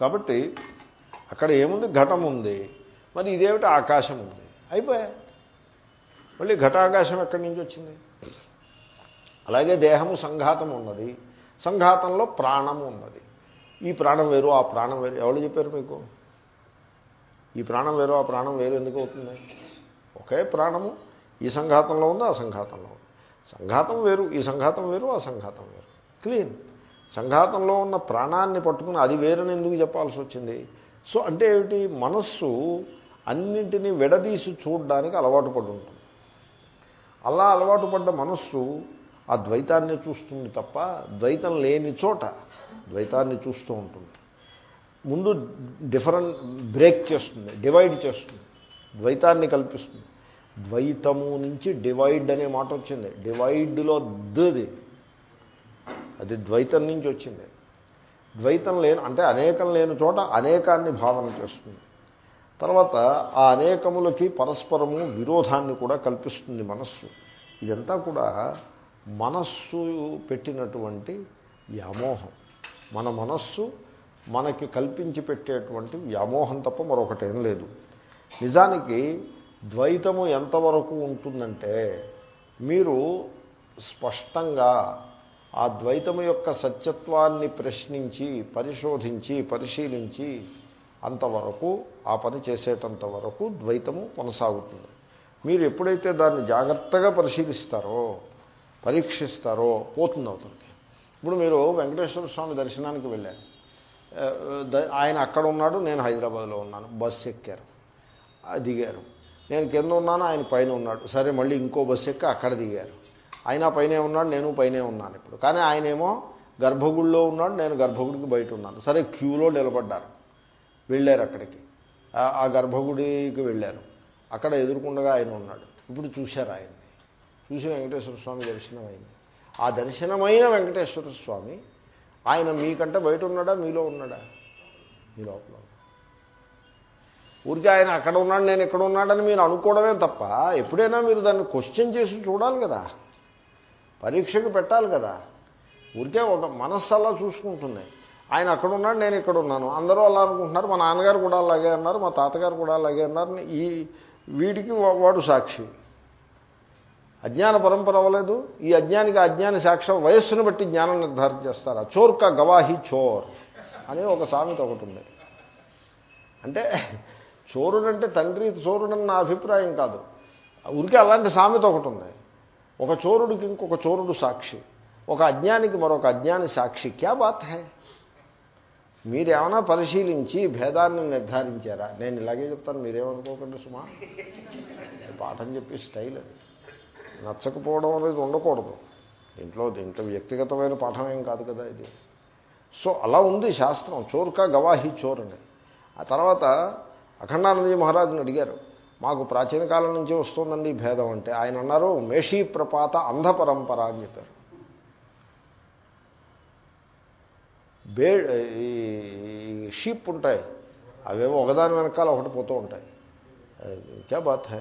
కాబట్టి అక్కడ ఏముంది? ఘటం ఉంది మరి ఇదేమిటి? ఆకాశం ఉంది అయిపోయా? మళ్ళీ ఘటాకాశం ఎక్కడి నుంచి వచ్చింది? అలాగే దేహము సంఘాతం ఉన్నది సంఘాతంలో ప్రాణము ఉన్నది ఈ ప్రాణం వేరు ఆ ప్రాణం వేరు. ఎవరు చెప్పారు మీకు? ఈ ప్రాణం వేరు ఆ ప్రాణం వేరు ఎందుకు అవుతుంది? ఒకే ప్రాణము. ఈ సంఘాతంలో ఉంది? ఆ సంఘాతంలో ఉంది. సంఘాతం వేరు ఈ సంఘాతం వేరు ఆ సంఘాతం వేరు. క్లీన్. సంఘాతంలో ఉన్న ప్రాణాన్ని పట్టుకుని అది వేరని ఎందుకు చెప్పాల్సి వచ్చింది? సో అంటే ఏమిటి? మనస్సు అన్నింటినీ విడదీసి చూడడానికి అలవాటు పడి ఉంటుంది. అలా అలవాటు పడ్డ మనస్సు ఆ ద్వైతాన్ని చూస్తుంది తప్ప ద్వైతం లేని చోట ద్వైతాన్ని చూస్తూ ఉంటుంది. ముందు డిఫరెంట్ బ్రేక్ చేస్తుంది డివైడ్ చేస్తుంది. ద్వైతాన్ని కల్పిస్తుంది. ద్వైతము నుంచి డివైడ్ అనే మాట వచ్చింది. డివైడ్లో దది. అది ద్వైతం నుంచి వచ్చింది. ద్వైతం లేని అంటే అనేకం లేని చోట అనేకాన్ని భావన చేస్తుంది. తర్వాత ఆ అనేకములకి పరస్పరము విరోధాన్ని కూడా కల్పిస్తుంది మనస్సు. ఇదంతా కూడా మనస్సు పెట్టినటువంటి వ్యామోహం. మన మనస్సు మనకి కల్పించి పెట్టేటువంటి వ్యామోహం తప్ప మరొకటేం లేదు. నిజానికి ద్వైతము ఎంతవరకు ఉంటుందంటే మీరు స్పష్టంగా ఆ ద్వైతము యొక్క సత్యత్వాన్ని ప్రశ్నించి పరిశోధించి పరిశీలించి అంతవరకు ఆ పని చేసేటంత వరకు ద్వైతము కొనసాగుతుంది. మీరు ఎప్పుడైతే దాన్ని జాగ్రత్తగా పరిశీలిస్తారో పరీక్షిస్తారో పోతుంది అవుతుంది ఇప్పుడు మీరు వెంకటేశ్వర స్వామి దర్శనానికి వెళ్ళారు. ఆయన అక్కడ ఉన్నాడు నేను హైదరాబాద్లో ఉన్నాను. బస్సు ఎక్కారు. దిగారు. నేను కింద ఉన్నాను ఆయన పైన ఉన్నాడు. సరే మళ్ళీ ఇంకో బస్సు ఎక్క అక్కడ దిగారు. ఆయన పైనే ఉన్నాడు నేను పైనే ఉన్నాను ఇప్పుడు. కానీ ఆయనేమో గర్భగుడిలో ఉన్నాడు నేను గర్భగుడికి బయట ఉన్నాను. సరే క్యూలో నిలబడ్డారు. వెళ్ళారు అక్కడికి. ఆ గర్భగుడికి వెళ్ళారు. అక్కడ ఎదుర్కొండగా ఆయన ఉన్నాడు. ఇప్పుడు చూశారు ఆయన్ని. చూసి వెంకటేశ్వర స్వామి దర్శనం అయింది ఆ దర్శనమైన వెంకటేశ్వర స్వామి ఆయన మీకంటే బయట ఉన్నాడా మీలో ఉన్నాడా? మీ లోపల ఊరికే ఆయన అక్కడ ఉన్నాడు నేను ఇక్కడ ఉన్నాడని మీరు అనుకోవడమే తప్ప ఎప్పుడైనా మీరు దాన్ని క్వశ్చన్ చేసి చూడాలి కదా. పరీక్షకు పెట్టాలి కదా. ఊరికే ఒక మనస్సు అలా చూసుకుంటుంది. ఆయన అక్కడ ఉన్నాడు నేను ఇక్కడ ఉన్నాను అందరూ అలా అనుకుంటున్నారు మా నాన్నగారు కూడా అలాగే అన్నారు మా తాతగారు కూడా అలాగే అన్నారు. ఈ వీడికి వాడు సాక్షి. అజ్ఞాన పరంపర అవ్వలేదు. ఈ అజ్ఞానికి అజ్ఞాని సాక్ష్యం వయస్సును బట్టి జ్ఞానం నిర్ధారణ చేస్తారా. చోర్క గవాహి చోర్ అని ఒక సామెత ఒకటి ఉంది. అంటే చోరుడంటే తండ్రి చోరుడని నా అభిప్రాయం కాదు. ఊరికే అలాంటి సామెత ఒకటి ఉంది. ఒక చోరుడికి ఇంకొక చోరుడు సాక్షి. ఒక అజ్ఞానికి మరొక అజ్ఞాని సాక్షి. క్యా బాత్ హై? మీరేమైనా పరిశీలించి భేదాన్ని నిర్ధారించారా? నేను ఇలాగే చెప్తాను మీరేమనుకోకండి సుమా. పాఠం చెప్పి స్టైల్ అది. నచ్చకపోవడం అనేది ఉండకూడదు. దీంట్లో దీంట్లో వ్యక్తిగతమైన పాఠం ఏం కాదు కదా ఇది. సో అలా ఉంది శాస్త్రం. చోర్కా గవాహి చోర్ అని. ఆ తర్వాత అఖండానందజీ మహారాజుని అడిగారు. మాకు ప్రాచీన కాలం నుంచి వస్తుందండి భేదం అంటే. ఆయన అన్నారు మేషీ ప్రపాత అంధ పరంపర అని చెప్పారు. బే ఈ షీప్ ఉంటాయి అవేమో ఒకదాని వెనకాల ఒకటి పోతూ ఉంటాయి. క్యా బాత్ హై?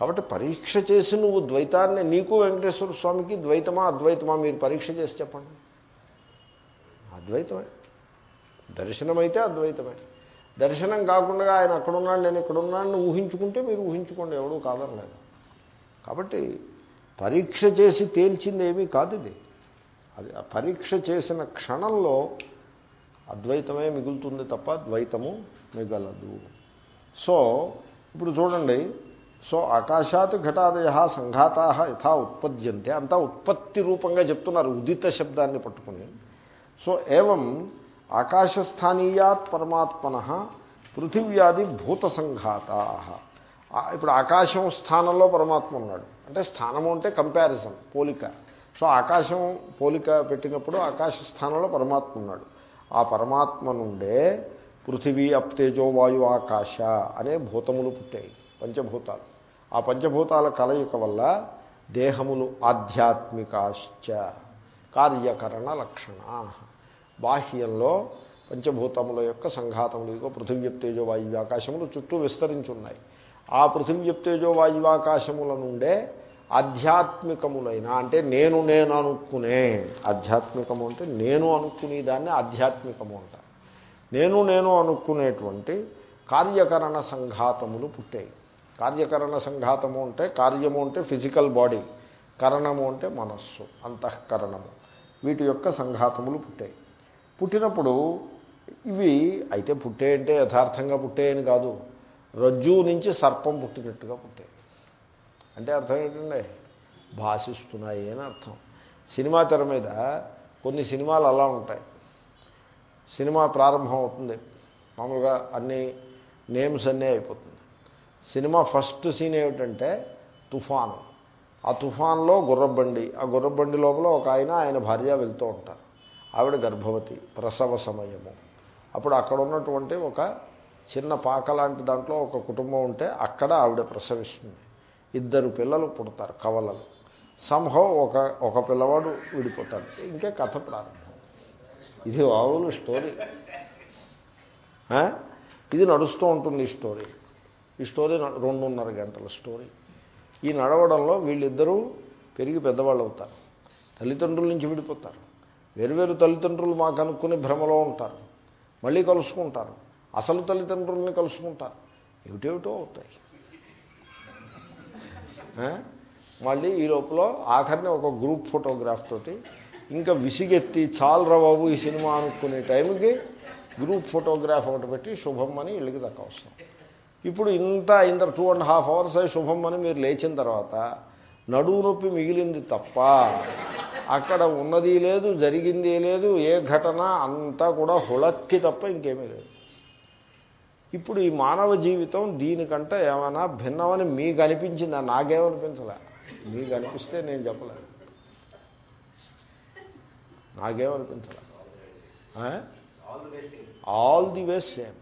కాబట్టి పరీక్ష చేసి నువ్వు ద్వైతాన్ని నీకు వెంకటేశ్వర స్వామికి ద్వైతమా అద్వైతమా మీరు పరీక్ష చేసి చెప్పండి. అద్వైతమే. దర్శనమైతే అద్వైతమే. దర్శనం కాకుండా ఆయన అక్కడున్నాడు నేను ఇక్కడున్నాడని ఊహించుకుంటే మీరు ఊహించుకోండి ఎవడూ కాదనలేదు. కాబట్టి పరీక్ష చేసి తేల్చింది ఏమీ కాదు ఇది. అది పరీక్ష చేసిన క్షణంలో అద్వైతమే మిగులుతుంది తప్ప ద్వైతము మిగలదు. సో ఇప్పుడు చూడండి. సో ఆకాశాత్ ఘటాదయ సంఘాతా యథా ఉత్పద్యంతే. అంతా ఉత్పత్తి రూపంగా చెప్తున్నారు ఉదిత శబ్దాన్ని పట్టుకుని. సో ఏవం ఆకాశస్థానీయాత్ పరమాత్మన పృథివ్యాది భూత సంఘాత ఇప్పుడు ఆకాశం స్థానంలో పరమాత్మ ఉన్నాడు అంటే స్థానము అంటే కంపారిజన్ పోలిక. సో ఆకాశం పోలిక పెట్టినప్పుడు ఆకాశ స్థానంలో పరమాత్మ ఉన్నాడు ఆ పరమాత్మ నుండే పృథివీ అప్తేజో వాయు ఆకాశ అనే భూతములు పుట్టాయి పంచభూతాలు. ఆ పంచభూతాల కలయిక వల్ల దేహములు ఆధ్యాత్మికాశ్చ కార్యకరణ లక్షణ. బాహ్యంలో పంచభూతముల యొక్క సంఘాతములు ఇదిగో పృథివ్యప్తేజో వాయువాకాశములు చుట్టూ విస్తరించున్నాయి. ఆ పృథివ్యప్తేజో వాయువాకాశముల నుండే ఆధ్యాత్మికములైన అంటే నేను నేను అనుకునే ఆధ్యాత్మికము అంటే నేను అనుకునే దాన్ని ఆధ్యాత్మికము అంట నేను నేను అనుకునేటువంటి కార్యకరణ సంఘాతములు పుట్టాయి. కార్యకరణ సంఘాతము అంటే కార్యము అంటే ఫిజికల్ బాడీ కరణము అంటే మనస్సు అంతఃకరణము. వీటి యొక్క సంఘాతములు పుట్టాయి. పుట్టినప్పుడు ఇవి అయితే పుట్టే అంటే యథార్థంగా పుట్టేయని కాదు. రజ్జు నుంచి సర్పం పుట్టినట్టుగా పుట్టాయి అంటే అర్థం ఏంటండి భాషిస్తున్నాయి అని అర్థం. సినిమా తెర మీద కొన్ని సినిమాలు అలా ఉంటాయి. సినిమా ప్రారంభం అవుతుంది. మామూలుగా అన్ని నేమ్స్ అన్నీ అయిపోతుంది. సినిమా ఫస్ట్ సీన్ ఏమిటంటే తుఫాను. ఆ తుఫాన్లో గుర్రబండి. ఆ గుర్రబండి లోపల ఒక ఆయన ఆయన భార్య వెళ్తూ ఉంటారు. ఆవిడ గర్భవతి ప్రసవ సమయము. అప్పుడు అక్కడ ఉన్నటువంటి ఒక చిన్న పాక లాంటి దాంట్లో ఒక కుటుంబం ఉంటే అక్కడ ఆవిడ ప్రసవిస్తుంది. ఇద్దరు పిల్లలు పుడతారు కవలలు. సంభవం ఒక ఒక పిల్లవాడు విడిపోతాడు. ఇంకే కథ ప్రారంభం. ఇది ఆవులు స్టోరీ. ఇది నడుస్తూ ఉంటుంది ఈ స్టోరీ. ఈ స్టోరీ రెండున్నర గంటల స్టోరీ. ఈ నడవడంలో వీళ్ళిద్దరూ పెరిగి పెద్దవాళ్ళు అవుతారు తల్లిదండ్రుల నుంచి విడిపోతారు. వేరువేరు తల్లిదండ్రులు మాకు అనుకుని భ్రమలో ఉంటారు. మళ్ళీ కలుసుకుంటారు. అసలు తల్లిదండ్రుల్ని కలుసుకుంటారు. ఏమిటేమిటో అవుతాయి. మళ్ళీ ఈ లోపల ఆఖరిని ఒక గ్రూప్ ఫోటోగ్రాఫ్ తోటి ఇంకా విసిగెత్తి చాలరా బాబు ఈ సినిమా అనుకునే టైంకి గ్రూప్ ఫోటోగ్రాఫ్ ఒకటి పెట్టి శుభం అని ఇళ్ళకి దక్క వస్తాం ఇప్పుడు ఇంత ఇంత టూ అండ్ హాఫ్ అవర్స్ అయి శుభం అని మీరు లేచిన తర్వాత నడువు నొప్పి మిగిలింది తప్ప అక్కడ ఉన్నది లేదు జరిగింది లేదు ఏ ఘటన అంతా కూడా హుళక్కి తప్ప ఇంకేమీ లేదు. ఇప్పుడు ఈ మానవ జీవితం దీనికంటే ఏమైనా భిన్నమని మీకు అనిపించిందా? నాకేమనిపించలే. మీకు అనిపిస్తే నేను చెప్పలేదు నాకేమనిపించలే. All the way same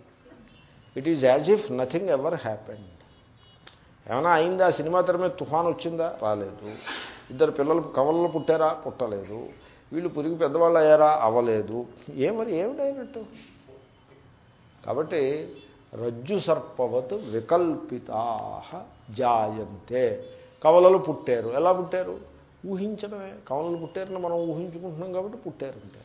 it is as if nothing ever happened ఏమైనా అయిందా? సినిమా తెర మీద తుఫాన్ వచ్చిందా? రాలేదు. ఇద్దరు పిల్లలు కవలలు పుట్టారా? పుట్టలేదు. వీళ్ళు పురిగి పెద్దవాళ్ళు అయ్యారా? అవ్వలేదు. ఏమని? ఏమిటైనట్టు? కాబట్టి రజ్జు సర్పవత్ వికల్పితా జాయంతే. కవలలు పుట్టారు. ఎలా పుట్టారు? ఊహించడమే. కవలలు పుట్టారని మనం ఊహించుకుంటున్నాం కాబట్టి పుట్టారు అంతే.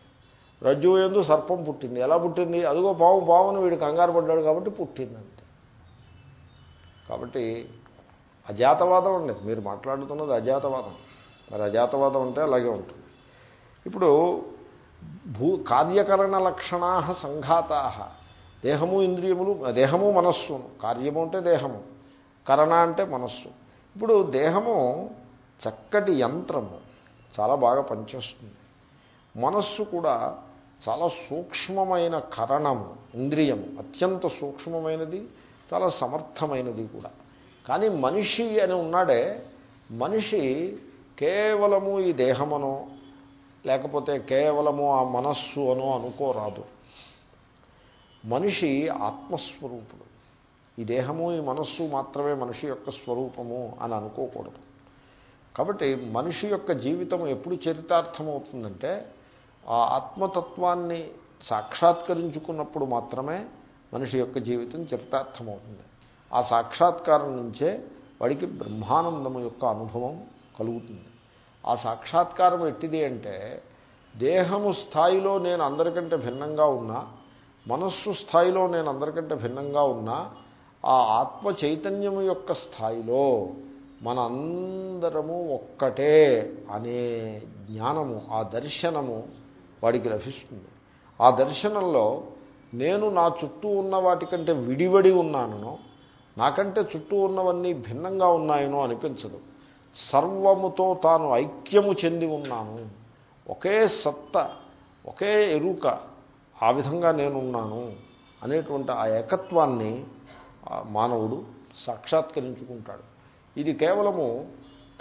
రజ్జు ఎందు సర్పం పుట్టింది. ఎలా పుట్టింది? అదిగో పావు పావును వీడు కంగారు పడ్డాడు కాబట్టి పుట్టిందంతే కాబట్టి అజాతవాదం అండి. మీరు మాట్లాడుతున్నది అజాతవాదం. మరి అజాతవాదం అంటే అలాగే ఉంటుంది. ఇప్పుడు భూ కార్యకరణ లక్షణా సంఘాతా. దేహము ఇంద్రియములు దేహము మనస్సును. కార్యము అంటే దేహము. కరణ అంటే మనస్సు. ఇప్పుడు దేహము చక్కటి యంత్రము. చాలా బాగా పనిచేస్తుంది. మనస్సు కూడా చాలా సూక్ష్మమైన కరణము ఇంద్రియము. అత్యంత సూక్ష్మమైనది చాలా సమర్థమైనది కూడా. కానీ మనిషి అని ఉన్నాడే మనిషి కేవలము ఈ దేహమనో లేకపోతే కేవలము ఆ మనస్సు అనో అనుకోరాదు. మనిషి ఆత్మస్వరూపుడు. ఈ దేహము ఈ మనస్సు మాత్రమే మనిషి యొక్క స్వరూపము అని అనుకోకూడదు. కాబట్టి మనిషి యొక్క జీవితం ఎప్పుడు చరితార్థమవుతుందంటే ఆ ఆత్మతత్వాన్ని సాక్షాత్కరించుకున్నప్పుడు మాత్రమే మనిషి యొక్క జీవితం చరితార్థమవుతుంది. ఆ సాక్షాత్కారం నుంచే వాడికి బ్రహ్మానందము యొక్క అనుభవం కలుగుతుంది. ఆ సాక్షాత్కారం ఎట్టిది అంటే దేహము స్థాయిలో నేను అందరికంటే భిన్నంగా ఉన్నా మనస్సు స్థాయిలో నేను అందరికంటే భిన్నంగా ఉన్నా ఆ ఆత్మ చైతన్యము యొక్క స్థాయిలో మనందరము ఒక్కటే అనే జ్ఞానము ఆ దర్శనము వాడికి లభిస్తుంది. ఆ దర్శనంలో నేను నా చుట్టూ ఉన్న వాటికంటే విడివడి ఉన్నానో నాకంటే చుట్టూ ఉన్నవన్నీ భిన్నంగా ఉన్నాయనో అనిపించదు. సర్వముతో తాను ఐక్యము చెంది ఉన్నాను. ఒకే సత్త ఒకే ఎరుక ఆ విధంగా నేనున్నాను అనేటువంటి ఆ ఏకత్వాన్ని మానవుడు సాక్షాత్కరించుకుంటాడు. ఇది కేవలము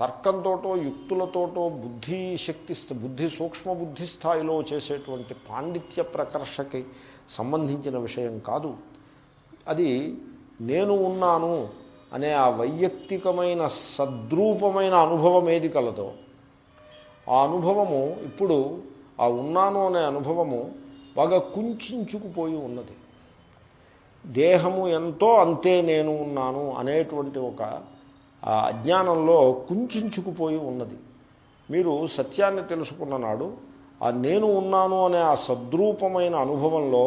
తర్కంతోటో యుక్తులతోటో బుద్ధి శక్తి బుద్ధి సూక్ష్మ బుద్ధి స్థాయిలో చేసేటువంటి పాండిత్య ప్రకర్షకి సంబంధించిన విషయం కాదు. అది నేను ఉన్నాను అనే ఆ వైయక్తికమైన సద్రూపమైన అనుభవం ఏది కలదో ఆ అనుభవము ఇప్పుడు ఆ ఉన్నాను అనే అనుభవము బాగా కుంచుకుపోయి ఉన్నది. దేహము ఎంతో అంతే నేను ఉన్నాను అనేటువంటి ఒక అజ్ఞానంలో కుంచుకుపోయి ఉన్నది. మీరు సత్యాన్ని తెలుసుకున్న నాడు ఆ నేను ఉన్నాను అనే ఆ సద్రూపమైన అనుభవంలో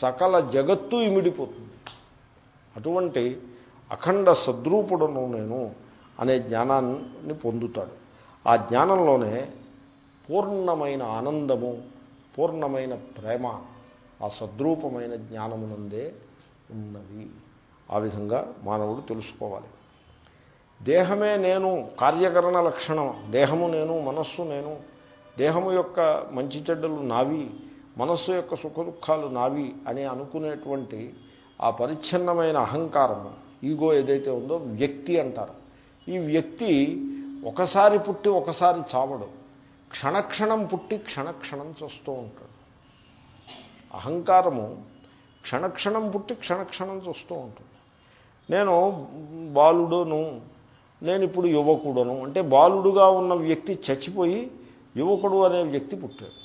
సకల జగత్తు ఇమిడిపోతుంది. అటువంటి అఖండ సద్రూపుడను నేను అనే జ్ఞానాన్ని పొందుతాడు. ఆ జ్ఞానంలోనే పూర్ణమైన ఆనందము పూర్ణమైన ప్రేమ ఆ సద్రూపమైన జ్ఞానమునందే ఉన్నది. ఆ విధంగా మానవుడు తెలుసుకోవాలి. దేహమే నేను కార్యకరణ లక్షణం. దేహము నేను మనస్సు నేను. దేహము యొక్క మంచి చెడ్డలు నావి మనస్సు యొక్క సుఖ దుఃఖాలు నావి అని అనుకునేటువంటి ఆ పరిచ్ఛిన్నమైన అహంకారము ఈగో ఏదైతే ఉందో వ్యక్తి అంటారు. ఈ వ్యక్తి ఒకసారి పుట్టి ఒకసారి చావడు. క్షణక్షణం పుట్టి క్షణక్షణం చూస్తూ ఉంటాడు. అహంకారము క్షణక్షణం పుట్టి క్షణక్షణం చూస్తూ ఉంటుంది. నేను బాలుడును నేను ఇప్పుడు యువకుడును అంటే బాలుడుగా ఉన్న వ్యక్తి చచ్చిపోయి యువకుడు అనే వ్యక్తి పుట్టాడు.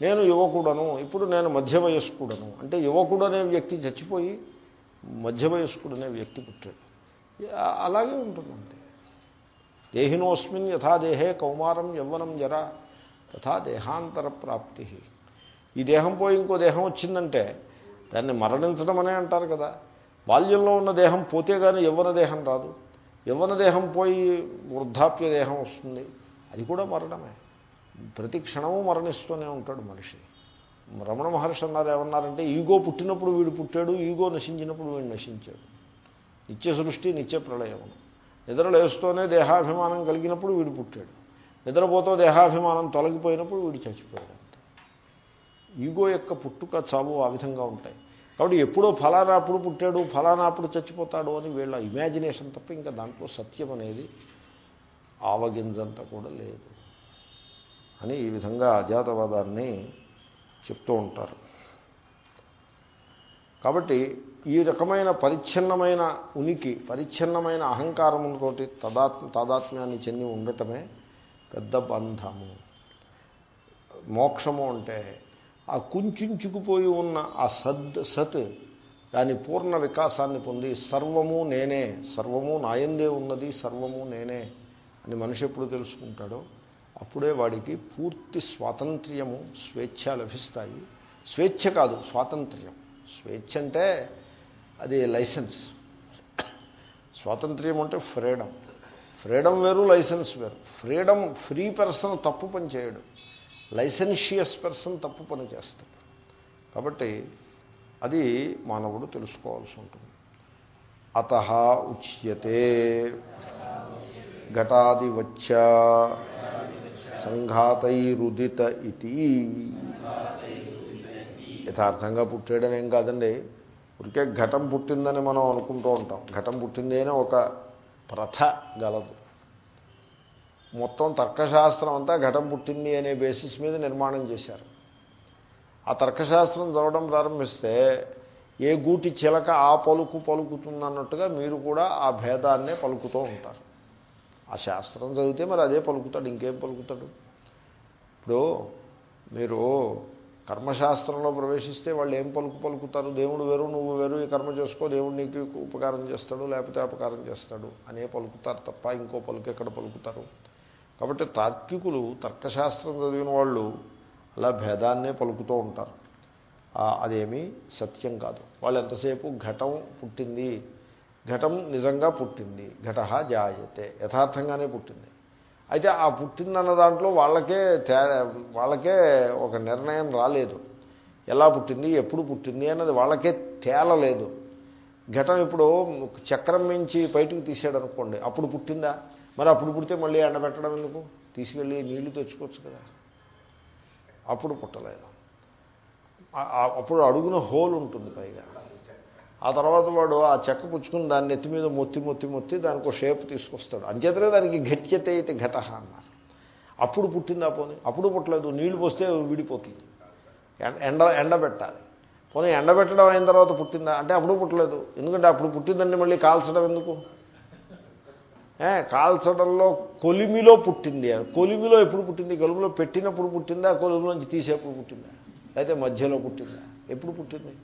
నేను యువకుడను ఇప్పుడు నేను మధ్య వయస్కుడను అంటే యువకుడు అనే వ్యక్తి చచ్చిపోయి మధ్య వయస్కుడు అనే వ్యక్తి పుట్టాడు. అలాగే ఉంటుంది అంతే దేహినోస్మిన్ యథా దేహే కౌమారం యవ్వనం జర తథా దేహాంతర ప్రాప్తి. ఈ దేహం పోయి ఇంకో దేహం వచ్చిందంటే దాన్ని మరణించడం అనే అంటారు కదా. బాల్యంలో ఉన్న దేహం పోతే కానీ యవ్వన దేహం రాదు. యవ్వన దేహం పోయి వృద్ధాప్య దేహం వస్తుంది. అది కూడా మరణమే. ప్రతి క్షణము మరణిస్తూనే ఉంటాడు మనిషి. రమణ మహర్షి అన్నారు ఏమన్నారంటే ఈగో పుట్టినప్పుడు వీడు పుట్టాడు ఈగో నశించినప్పుడు వీడు నశించాడు. నిత్య సృష్టి నిత్య ప్రళయం నిద్ర లేస్తూనే దేహాభిమానం కలిగినప్పుడు వీడు పుట్టాడు. నిద్రపోతూ దేహాభిమానం తొలగిపోయినప్పుడు వీడు చచ్చిపోయాడు ఈగో యొక్క పుట్టుక చావు ఆ విధంగా ఉంటాయి. కాబట్టి ఎప్పుడో ఫలానా అప్పుడు పుట్టాడు ఫలానా అప్పుడు చచ్చిపోతాడు అని వీళ్ళ ఇమాజినేషన్ తప్ప ఇంకా దాంట్లో సత్యం అనేది ఆవగింజంత కూడా లేదు. అని ఈ విధంగా అజాతవాదాన్ని చెప్తూ ఉంటారు. కాబట్టి ఈ రకమైన పరిచ్ఛిన్నమైన ఉనికి పరిచ్ఛిన్నమైన అహంకారముతో తదాత్మ తాదాత్మ్యాన్ని చెంది ఉండటమే పెద్ద బంధము. మోక్షము అంటే ఆ కుంచుకుపోయి ఉన్న ఆ సద్ సత్ దాని పూర్ణ వికాసాన్ని పొంది సర్వము నేనే సర్వము నాయందే ఉన్నది సర్వము నేనే అని మనిషి ఎప్పుడు తెలుసుకుంటాడో అప్పుడే వాడికి పూర్తి స్వాతంత్ర్యము స్వేచ్ఛ లభిస్తాయి. స్వేచ్ఛ కాదు స్వాతంత్ర్యం. స్వేచ్ఛ అంటే అది లైసెన్స్. స్వాతంత్ర్యం అంటే ఫ్రీడమ్. ఫ్రీడమ్ వేరు లైసెన్స్ వేరు. ఫ్రీడమ్ ఫ్రీ పర్సన్ తప్పు పని చేయడు. లైసెన్షియస్ పర్సన్ తప్పు పని చేస్తాడు. కాబట్టి అది మానవుడు తెలుసుకోవాల్సి ఉంటుంది. అత ఉచ్యతే. ఘటాదివచ్చ. సంఘాతైరుదిత ఇది యథార్థంగా పుట్టాడని ఏం కాదండి. ఉరికే ఘటం పుట్టిందని మనం అనుకుంటూ ఉంటాం. ఘటం పుట్టింది అని ఒక ప్రథ గలదు. మొత్తం తర్కశాస్త్రం అంతా ఘటం పుట్టింది అనే బేసిస్ మీద నిర్మాణం చేశారు. ఆ తర్కశాస్త్రం చదవడం ప్రారంభిస్తే ఏ గూటి చిలక ఆ పలుకు పలుకుతుందన్నట్టుగా మీరు కూడా ఆ భేదాన్నే పలుకుతూ ఉంటారు. ఆ శాస్త్రం చదివితే మరి అదే పలుకుతాడు ఇంకేం పలుకుతాడు? ఇప్పుడు మీరు కర్మశాస్త్రంలో ప్రవేశిస్తే వాళ్ళు ఏం పలుకు పలుకుతారు? దేవుడు వేరు నువ్వు వేరు ఈ కర్మ చేసుకో దేవుడు నీకు ఉపకారం చేస్తాడు లేకపోతే అపకారం చేస్తాడు అనే పలుకుతారు తప్ప ఇంకో పలుకు ఎక్కడ పలుకుతారు? కాబట్టి తార్కికులు తర్కశాస్త్రం చదివిన వాళ్ళు అలా భేదాన్నే పలుకుతూ ఉంటారు. అదేమీ సత్యం కాదు. వాళ్ళు ఎంతసేపు ఘటం పుట్టింది? ఘటం నిజంగా పుట్టింది. ఘట జాయతే. యథార్థంగానే పుట్టింది. అయితే ఆ పుట్టిందన్న దాంట్లో వాళ్ళకే తే వాళ్ళకే ఒక నిర్ణయం రాలేదు. ఎలా పుట్టింది ఎప్పుడు పుట్టింది అన్నది వాళ్ళకే తేలలేదు. ఘటం ఇప్పుడు చక్రం మించి బయటకు తీసాడు అనుకోండి అప్పుడు పుట్టిందా? మరి అప్పుడు పుడితే మళ్ళీ ఎండబెట్టడం ఎందుకు? తీసుకెళ్ళి నీళ్ళు తెచ్చుకోవచ్చు కదా. అప్పుడు పుట్టలేదు. అప్పుడు అడుగున హోల్ ఉంటుంది పైగా. ఆ తర్వాత వాడు ఆ చెక్క పుచ్చుకుని దాన్ని నెత్తి మీద మొత్తి మొత్తి మొత్తి దానికి ఒక షేప్ తీసుకొస్తాడు. అంచేతనే దానికి ఘట్యత అయితే ఘట అన్నారు. అప్పుడు పుట్టిందా పోనీ? అప్పుడు పుట్టలేదు. నీళ్ళు పోస్తే విడిపోతుంది. ఎండ ఎండబెట్టాలి పోనీ ఎండబెట్టడం అయిన తర్వాత పుట్టిందా? అంటే అప్పుడు పుట్టలేదు. ఎందుకంటే అప్పుడు పుట్టిందండి మళ్ళీ కాల్చడం ఎందుకు? కాల్చడంలో కొలిమిలో పుట్టింది. కొలిమిలో ఎప్పుడు పుట్టింది? కొలిమిలో పెట్టినప్పుడు పుట్టిందా? కొలుములోంచి తీసేప్పుడు పుట్టిందా? అయితే మధ్యలో పుట్టిందా? ఎప్పుడు పుట్టింది?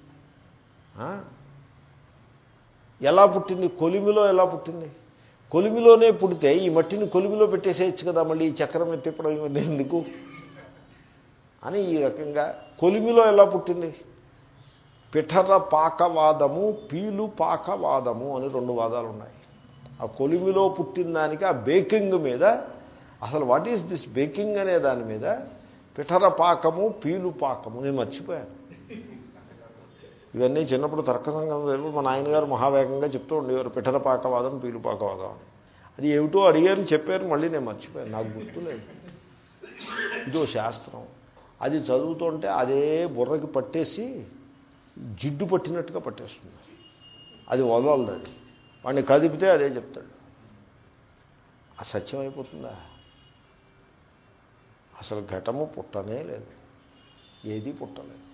ఎలా పుట్టింది? కొలిమిలో ఎలా పుట్టింది? కొలిమిలోనే పుడితే ఈ మట్టిని కొలిమిలో పెట్టేసేయచ్చు కదా మళ్ళీ ఈ చక్రం ఎత్తిప్పడం ఇవన్నీ ఎందుకు? అని ఈ రకంగా కొలిమిలో ఎలా పుట్టింది? పిఠర పాకవాదము పీలు పాకవాదము అని రెండు వాదాలు ఉన్నాయి ఆ కొలిమిలో పుట్టిన దానికి ఆ బేకింగ్ మీద అసలు వాట్ ఈస్ దిస్ బేకింగ్ అనే దాని మీద పిఠర పాకము పీలు పాకము నేను మర్చిపోయాను. ఇవన్నీ చిన్నప్పుడు తర్క సంఘం మా నాయనగారు మహావేగంగా చెప్తూ ఉండేవారు పిఠర పీలుపాకవాదం పాకవాదం. అది ఏమిటో అడిగారు చెప్పారు మళ్ళీ నేను మర్చిపోయాను నాకు గుర్తులేదు. ఇదో శాస్త్రం. అది చదువుతుంటే అదే బుర్రకి పట్టేసి జిడ్డు పట్టినట్టుగా పట్టేస్తుంది అది వదలదు అది. వాడిని కదిపితే అదే చెప్తాడు. అసత్యం అయిపోతుందా? అసలు ఘటము పుట్టనే లేదు. ఏది పుట్టలేదు.